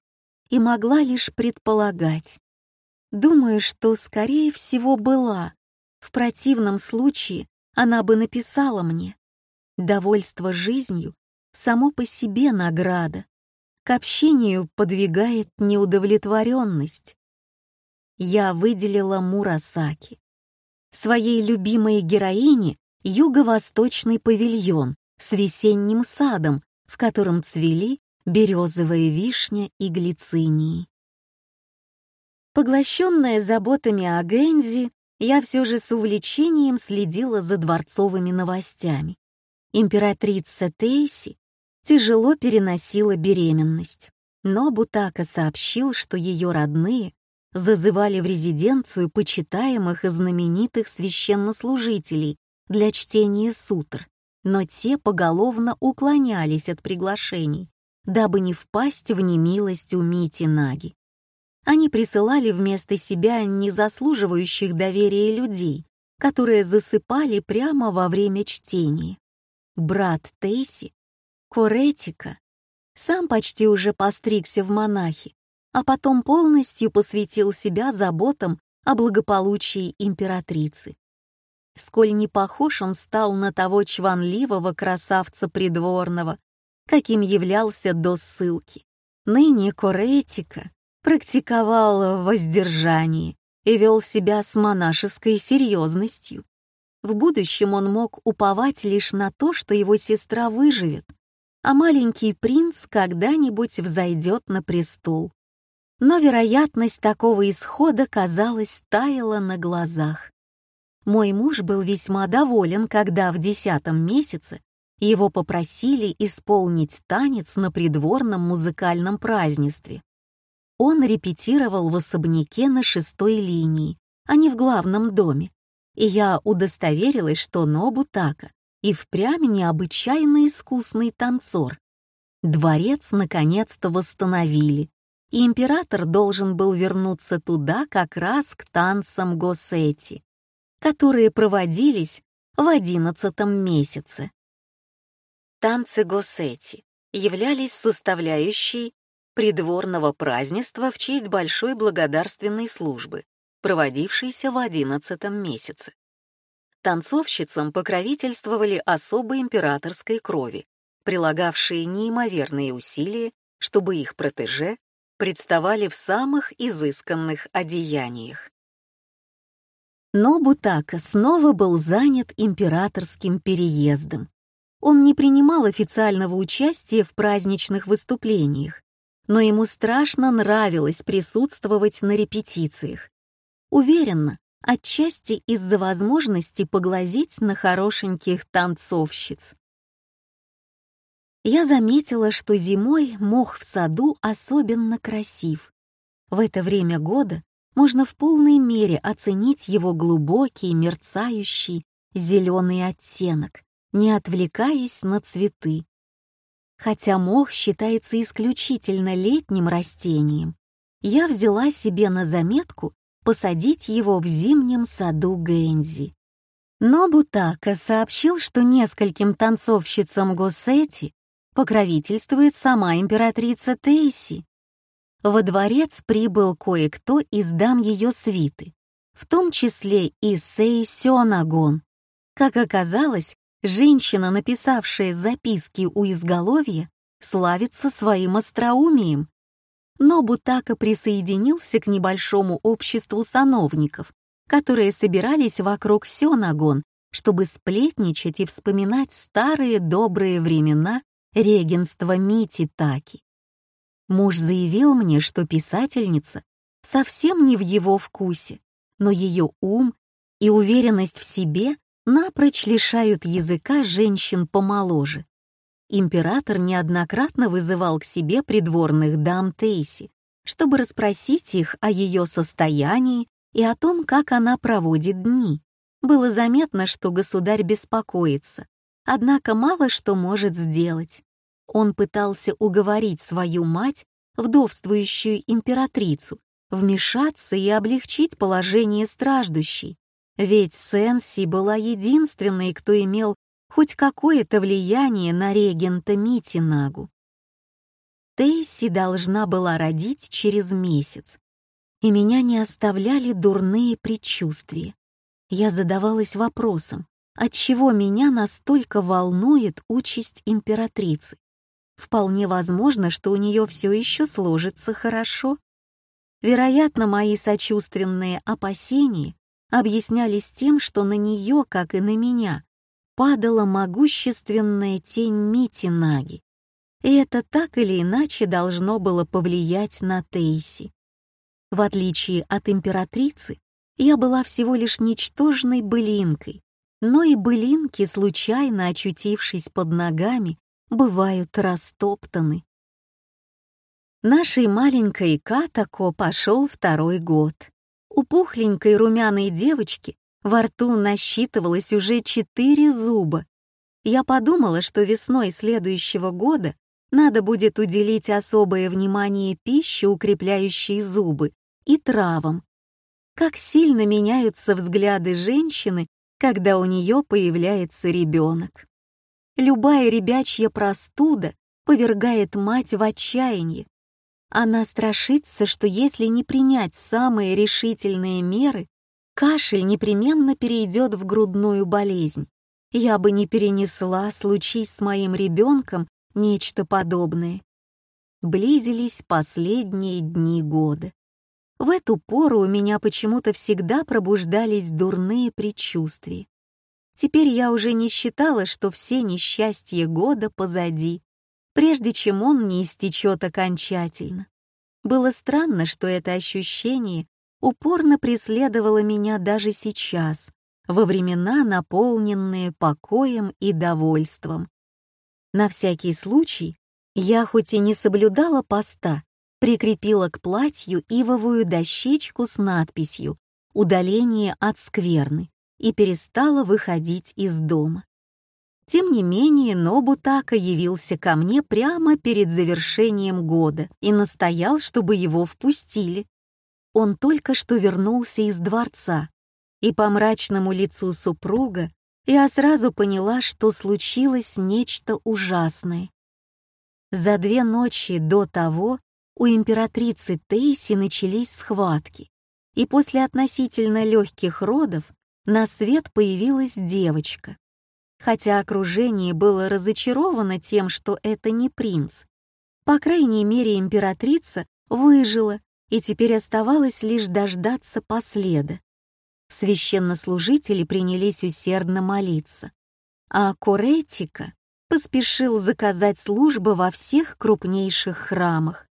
и могла лишь предполагать. Думаю, что, скорее всего, была. В противном случае она бы написала мне. Довольство жизнью само по себе награда. К общению подвигает неудовлетворенность я выделила Мурасаки. Своей любимой героине юго-восточный павильон с весенним садом, в котором цвели березовая вишня и глицинии. Поглощенная заботами о Гензи, я все же с увлечением следила за дворцовыми новостями. Императрица Тейси тяжело переносила беременность, но Бутака сообщил, что ее родные зазывали в резиденцию почитаемых и знаменитых священнослужителей для чтения сутр, но те поголовно уклонялись от приглашений, дабы не впасть в немилость у Мити Наги. Они присылали вместо себя незаслуживающих доверия людей, которые засыпали прямо во время чтения. Брат Тейси, Коретика, сам почти уже постригся в монахи, а потом полностью посвятил себя заботам о благополучии императрицы. Сколь не похож он стал на того чванливого красавца придворного, каким являлся до ссылки. Ныне Коретика практиковал воздержание и вел себя с монашеской серьезностью. В будущем он мог уповать лишь на то, что его сестра выживет, а маленький принц когда-нибудь взойдет на престол но вероятность такого исхода, казалось, таяла на глазах. Мой муж был весьма доволен, когда в десятом месяце его попросили исполнить танец на придворном музыкальном празднестве. Он репетировал в особняке на шестой линии, а не в главном доме, и я удостоверилась, что Нобутака и впрямь необычайно искусный танцор. Дворец наконец-то восстановили, и император должен был вернуться туда как раз к танцам Госети, которые проводились в одиннадцатом месяце. Танцы Госети являлись составляющей придворного празднества в честь большой благодарственной службы, проводившийся в одиннадцатом месяце. Танцовщицам покровительствовали особо императорской крови, прилагавшие неимоверные усилия, чтобы их протеже представали в самых изысканных одеяниях. Но Бутака снова был занят императорским переездом. Он не принимал официального участия в праздничных выступлениях, но ему страшно нравилось присутствовать на репетициях. Уверенно, отчасти из-за возможности поглазеть на хорошеньких танцовщиц. Я заметила, что зимой мох в саду особенно красив. В это время года можно в полной мере оценить его глубокий, мерцающий, зеленый оттенок, не отвлекаясь на цветы. Хотя мох считается исключительно летним растением, я взяла себе на заметку посадить его в зимнем саду Гэнзи. Но Бутака сообщил, что нескольким танцовщицам Госети покровительствует сама императрица Тейси. Во дворец прибыл кое-кто из дам ее свиты, в том числе и Сей Сёнагон. Как оказалось, женщина, написавшая записки у изголовья, славится своим остроумием. Но Бутака присоединился к небольшому обществу сановников, которые собирались вокруг Сёнагон, чтобы сплетничать и вспоминать старые добрые времена регенства Мити Таки. Муж заявил мне, что писательница совсем не в его вкусе, но ее ум и уверенность в себе напрочь лишают языка женщин помоложе. Император неоднократно вызывал к себе придворных дам Тейси, чтобы расспросить их о ее состоянии и о том, как она проводит дни. Было заметно, что государь беспокоится, однако мало что может сделать. Он пытался уговорить свою мать, вдовствующую императрицу, вмешаться и облегчить положение страждущей, ведь Сенси была единственной, кто имел хоть какое-то влияние на регента Митинагу. Тейси должна была родить через месяц, и меня не оставляли дурные предчувствия. Я задавалась вопросом, отчего меня настолько волнует участь императрицы. Вполне возможно, что у нее все еще сложится хорошо. Вероятно, мои сочувственные опасения объяснялись тем, что на нее, как и на меня, падала могущественная тень Мити Наги. И это так или иначе должно было повлиять на Тейси. В отличие от императрицы, я была всего лишь ничтожной былинкой, но и былинки, случайно очутившись под ногами, бывают растоптаны. Нашей маленькой Катако пошел второй год. У пухленькой румяной девочки во рту насчитывалось уже четыре зуба. Я подумала, что весной следующего года надо будет уделить особое внимание пище, укрепляющей зубы, и травам. Как сильно меняются взгляды женщины, когда у нее появляется ребенок. Любая ребячья простуда повергает мать в отчаяние. Она страшится, что если не принять самые решительные меры, кашель непременно перейдет в грудную болезнь. Я бы не перенесла, случись с моим ребенком, нечто подобное. Близились последние дни года. В эту пору у меня почему-то всегда пробуждались дурные предчувствия. Теперь я уже не считала, что все несчастья года позади, прежде чем он не истечет окончательно. Было странно, что это ощущение упорно преследовало меня даже сейчас, во времена, наполненные покоем и довольством. На всякий случай я хоть и не соблюдала поста, прикрепила к платью ивовую дощечку с надписью «Удаление от скверны» и перестала выходить из дома. Тем не менее, Нобутака явился ко мне прямо перед завершением года и настоял, чтобы его впустили. Он только что вернулся из дворца, и по мрачному лицу супруга я сразу поняла, что случилось нечто ужасное. За две ночи до того у императрицы Тейси начались схватки, и после относительно легких родов на свет появилась девочка. Хотя окружение было разочаровано тем, что это не принц. По крайней мере, императрица выжила, и теперь оставалось лишь дождаться последа. Священнослужители принялись усердно молиться, а Коретика поспешил заказать службы во всех крупнейших храмах.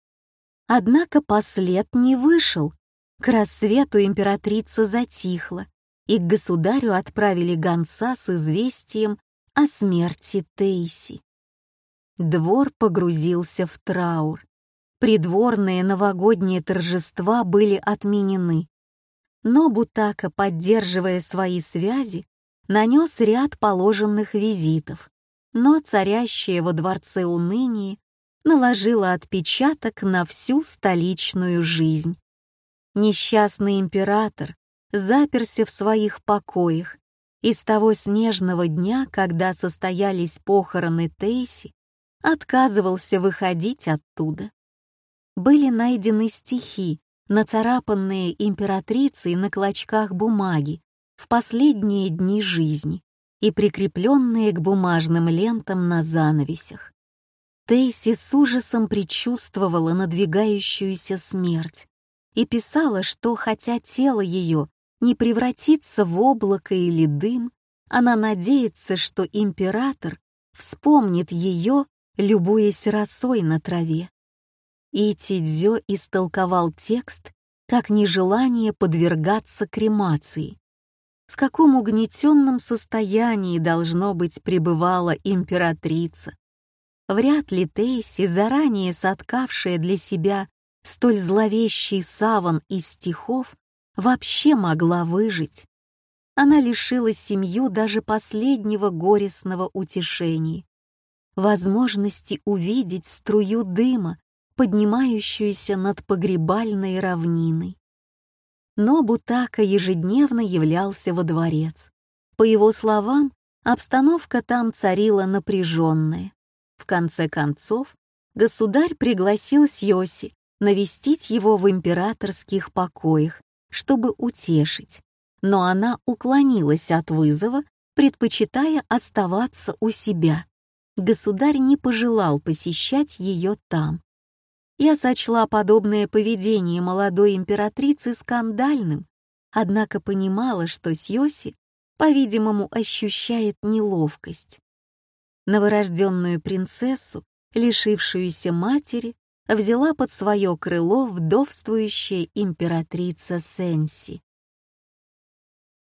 Однако послед не вышел. К рассвету императрица затихла, и к государю отправили гонца с известием о смерти Тейси. Двор погрузился в траур. Придворные новогодние торжества были отменены. Но Бутака, поддерживая свои связи, нанес ряд положенных визитов, но царящее во дворце уныние наложило отпечаток на всю столичную жизнь. Несчастный император заперся в своих покоях, и с того снежного дня, когда состоялись похороны Тейси, отказывался выходить оттуда. Были найдены стихи, нацарапанные императрицей на клочках бумаги в последние дни жизни и прикрепленные к бумажным лентам на занавесях. Тейси с ужасом предчувствовала надвигающуюся смерть и писала, что хотя тело ее не превратится в облако или дым, она надеется, что император вспомнит ее, любуясь росой на траве. И Тидзё истолковал текст как нежелание подвергаться кремации, в каком угнетенном состоянии должно быть пребывала императрица. Вряд ли Тейси, заранее соткавшая для себя столь зловещий саван из стихов, вообще могла выжить. Она лишила семью даже последнего горестного утешения, возможности увидеть струю дыма, поднимающуюся над погребальной равниной но Бутака ежедневно являлся во дворец. По его словам, обстановка там царила напряженная. В конце концов, государь пригласил Сьоси навестить его в императорских покоях, чтобы утешить, но она уклонилась от вызова, предпочитая оставаться у себя. Государь не пожелал посещать ее там. Я сочла подобное поведение молодой императрицы скандальным, однако понимала, что Сьоси, по-видимому, ощущает неловкость. Новорожденную принцессу, лишившуюся матери, взяла под свое крыло вдовствующая императрица Сенси.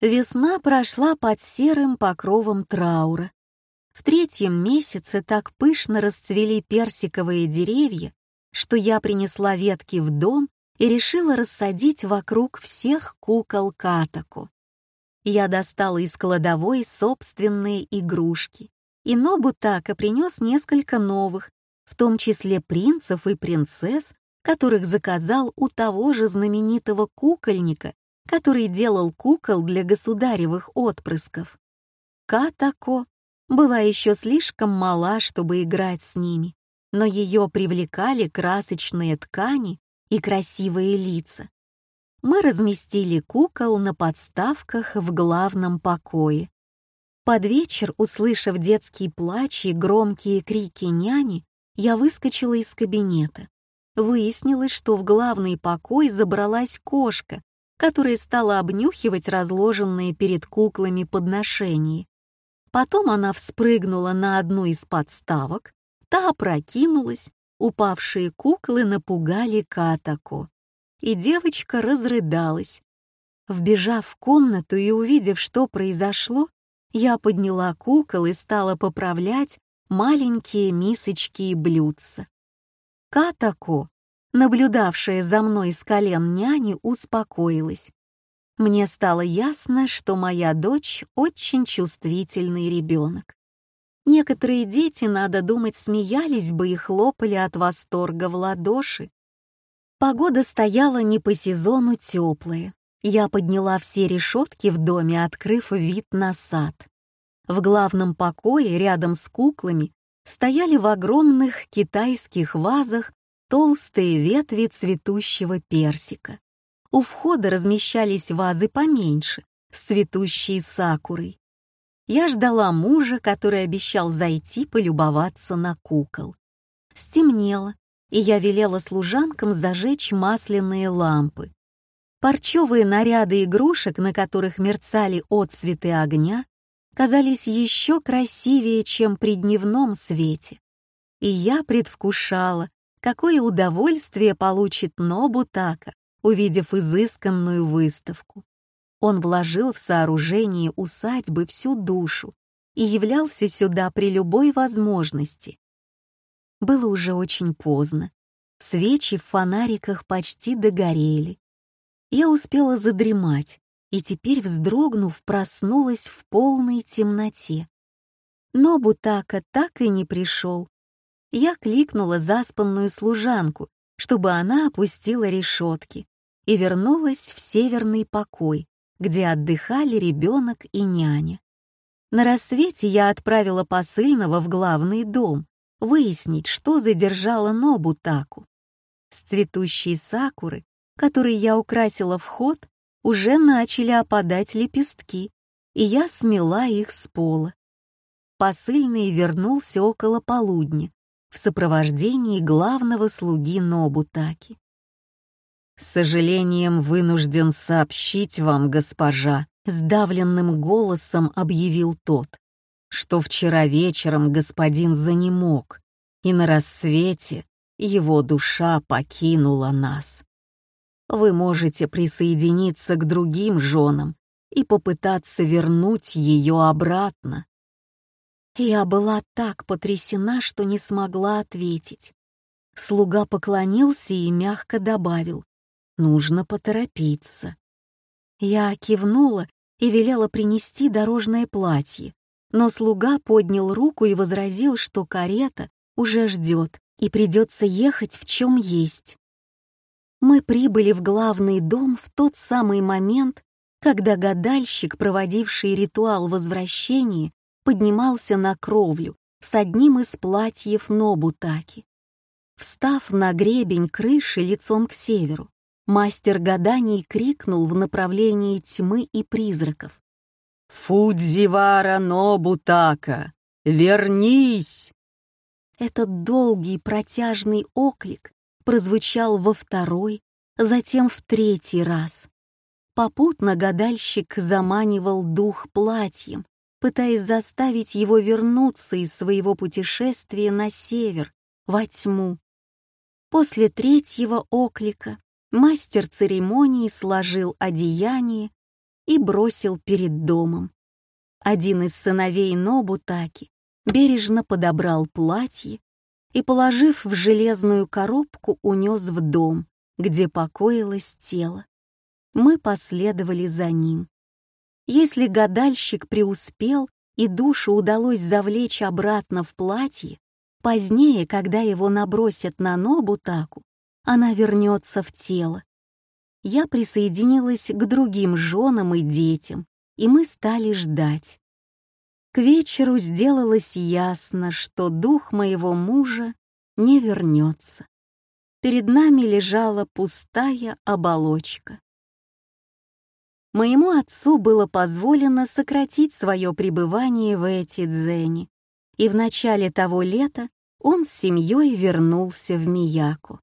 Весна прошла под серым покровом траура. В третьем месяце так пышно расцвели персиковые деревья, что я принесла ветки в дом и решила рассадить вокруг всех кукол Катаку. Я достала из кладовой собственные игрушки, и Нобутака принес несколько новых, в том числе принцев и принцесс, которых заказал у того же знаменитого кукольника, который делал кукол для государевых отпрысков. Катако была еще слишком мала, чтобы играть с ними, но ее привлекали красочные ткани и красивые лица. Мы разместили кукол на подставках в главном покое. Под вечер, услышав детский плач и громкие крики няни, я выскочила из кабинета. Выяснилось, что в главный покой забралась кошка, которая стала обнюхивать разложенные перед куклами подношения. Потом она вспрыгнула на одну из подставок Та опрокинулась, упавшие куклы напугали Катаку, и девочка разрыдалась. Вбежав в комнату и увидев, что произошло, я подняла кукол и стала поправлять маленькие мисочки и блюдца. Катако, наблюдавшая за мной с колен няни, успокоилась. Мне стало ясно, что моя дочь очень чувствительный ребенок. Некоторые дети, надо думать, смеялись бы и хлопали от восторга в ладоши. Погода стояла не по сезону теплая. Я подняла все решетки в доме, открыв вид на сад. В главном покое рядом с куклами стояли в огромных китайских вазах толстые ветви цветущего персика. У входа размещались вазы поменьше, с цветущей сакурой. Я ждала мужа, который обещал зайти полюбоваться на кукол. Стемнело, и я велела служанкам зажечь масляные лампы. Парчевые наряды игрушек, на которых мерцали отцветы огня, казались еще красивее, чем при дневном свете. И я предвкушала, какое удовольствие получит Нобутака, увидев изысканную выставку. Он вложил в сооружение усадьбы всю душу и являлся сюда при любой возможности. Было уже очень поздно. Свечи в фонариках почти догорели. Я успела задремать, и теперь, вздрогнув, проснулась в полной темноте. Но Бутака так и не пришел. Я кликнула заспанную служанку, чтобы она опустила решетки, и вернулась в северный покой, где отдыхали ребенок и няня. На рассвете я отправила посыльного в главный дом выяснить, что задержало Нобутаку. С цветущей сакуры, которой я украсила вход, уже начали опадать лепестки, и я смела их с пола. Посыльный вернулся около полудня в сопровождении главного слуги Нобутаки. «С сожалением вынужден сообщить вам, госпожа», — сдавленным голосом объявил тот, что вчера вечером господин занемог, и на рассвете его душа покинула нас. Вы можете присоединиться к другим женам и попытаться вернуть ее обратно. Я была так потрясена, что не смогла ответить. Слуга поклонился и мягко добавил нужно поторопиться. Я кивнула и велела принести дорожное платье, но слуга поднял руку и возразил, что карета уже ждет и придется ехать в чем есть. Мы прибыли в главный дом в тот самый момент, когда гадальщик, проводивший ритуал возвращения, поднимался на кровлю с одним из платьев Нобутаки. Встав на гребень крыши лицом к северу, Мастер гаданий крикнул в направлении тьмы и призраков. «Фудзивара Нобутака! Вернись!» Этот долгий протяжный оклик прозвучал во второй, затем в третий раз. Попутно гадальщик заманивал дух платьем, пытаясь заставить его вернуться из своего путешествия на север, во тьму. После третьего оклика мастер церемонии сложил одеяние и бросил перед домом. Один из сыновей Нобутаки бережно подобрал платье и, положив в железную коробку, унес в дом, где покоилось тело. Мы последовали за ним. Если гадальщик преуспел и душу удалось завлечь обратно в платье, позднее, когда его набросят на Нобутаку, она вернется в тело. Я присоединилась к другим женам и детям, и мы стали ждать. К вечеру сделалось ясно, что дух моего мужа не вернется. Перед нами лежала пустая оболочка. Моему отцу было позволено сократить свое пребывание в эти дзене, и в начале того лета он с семьей вернулся в Мияку.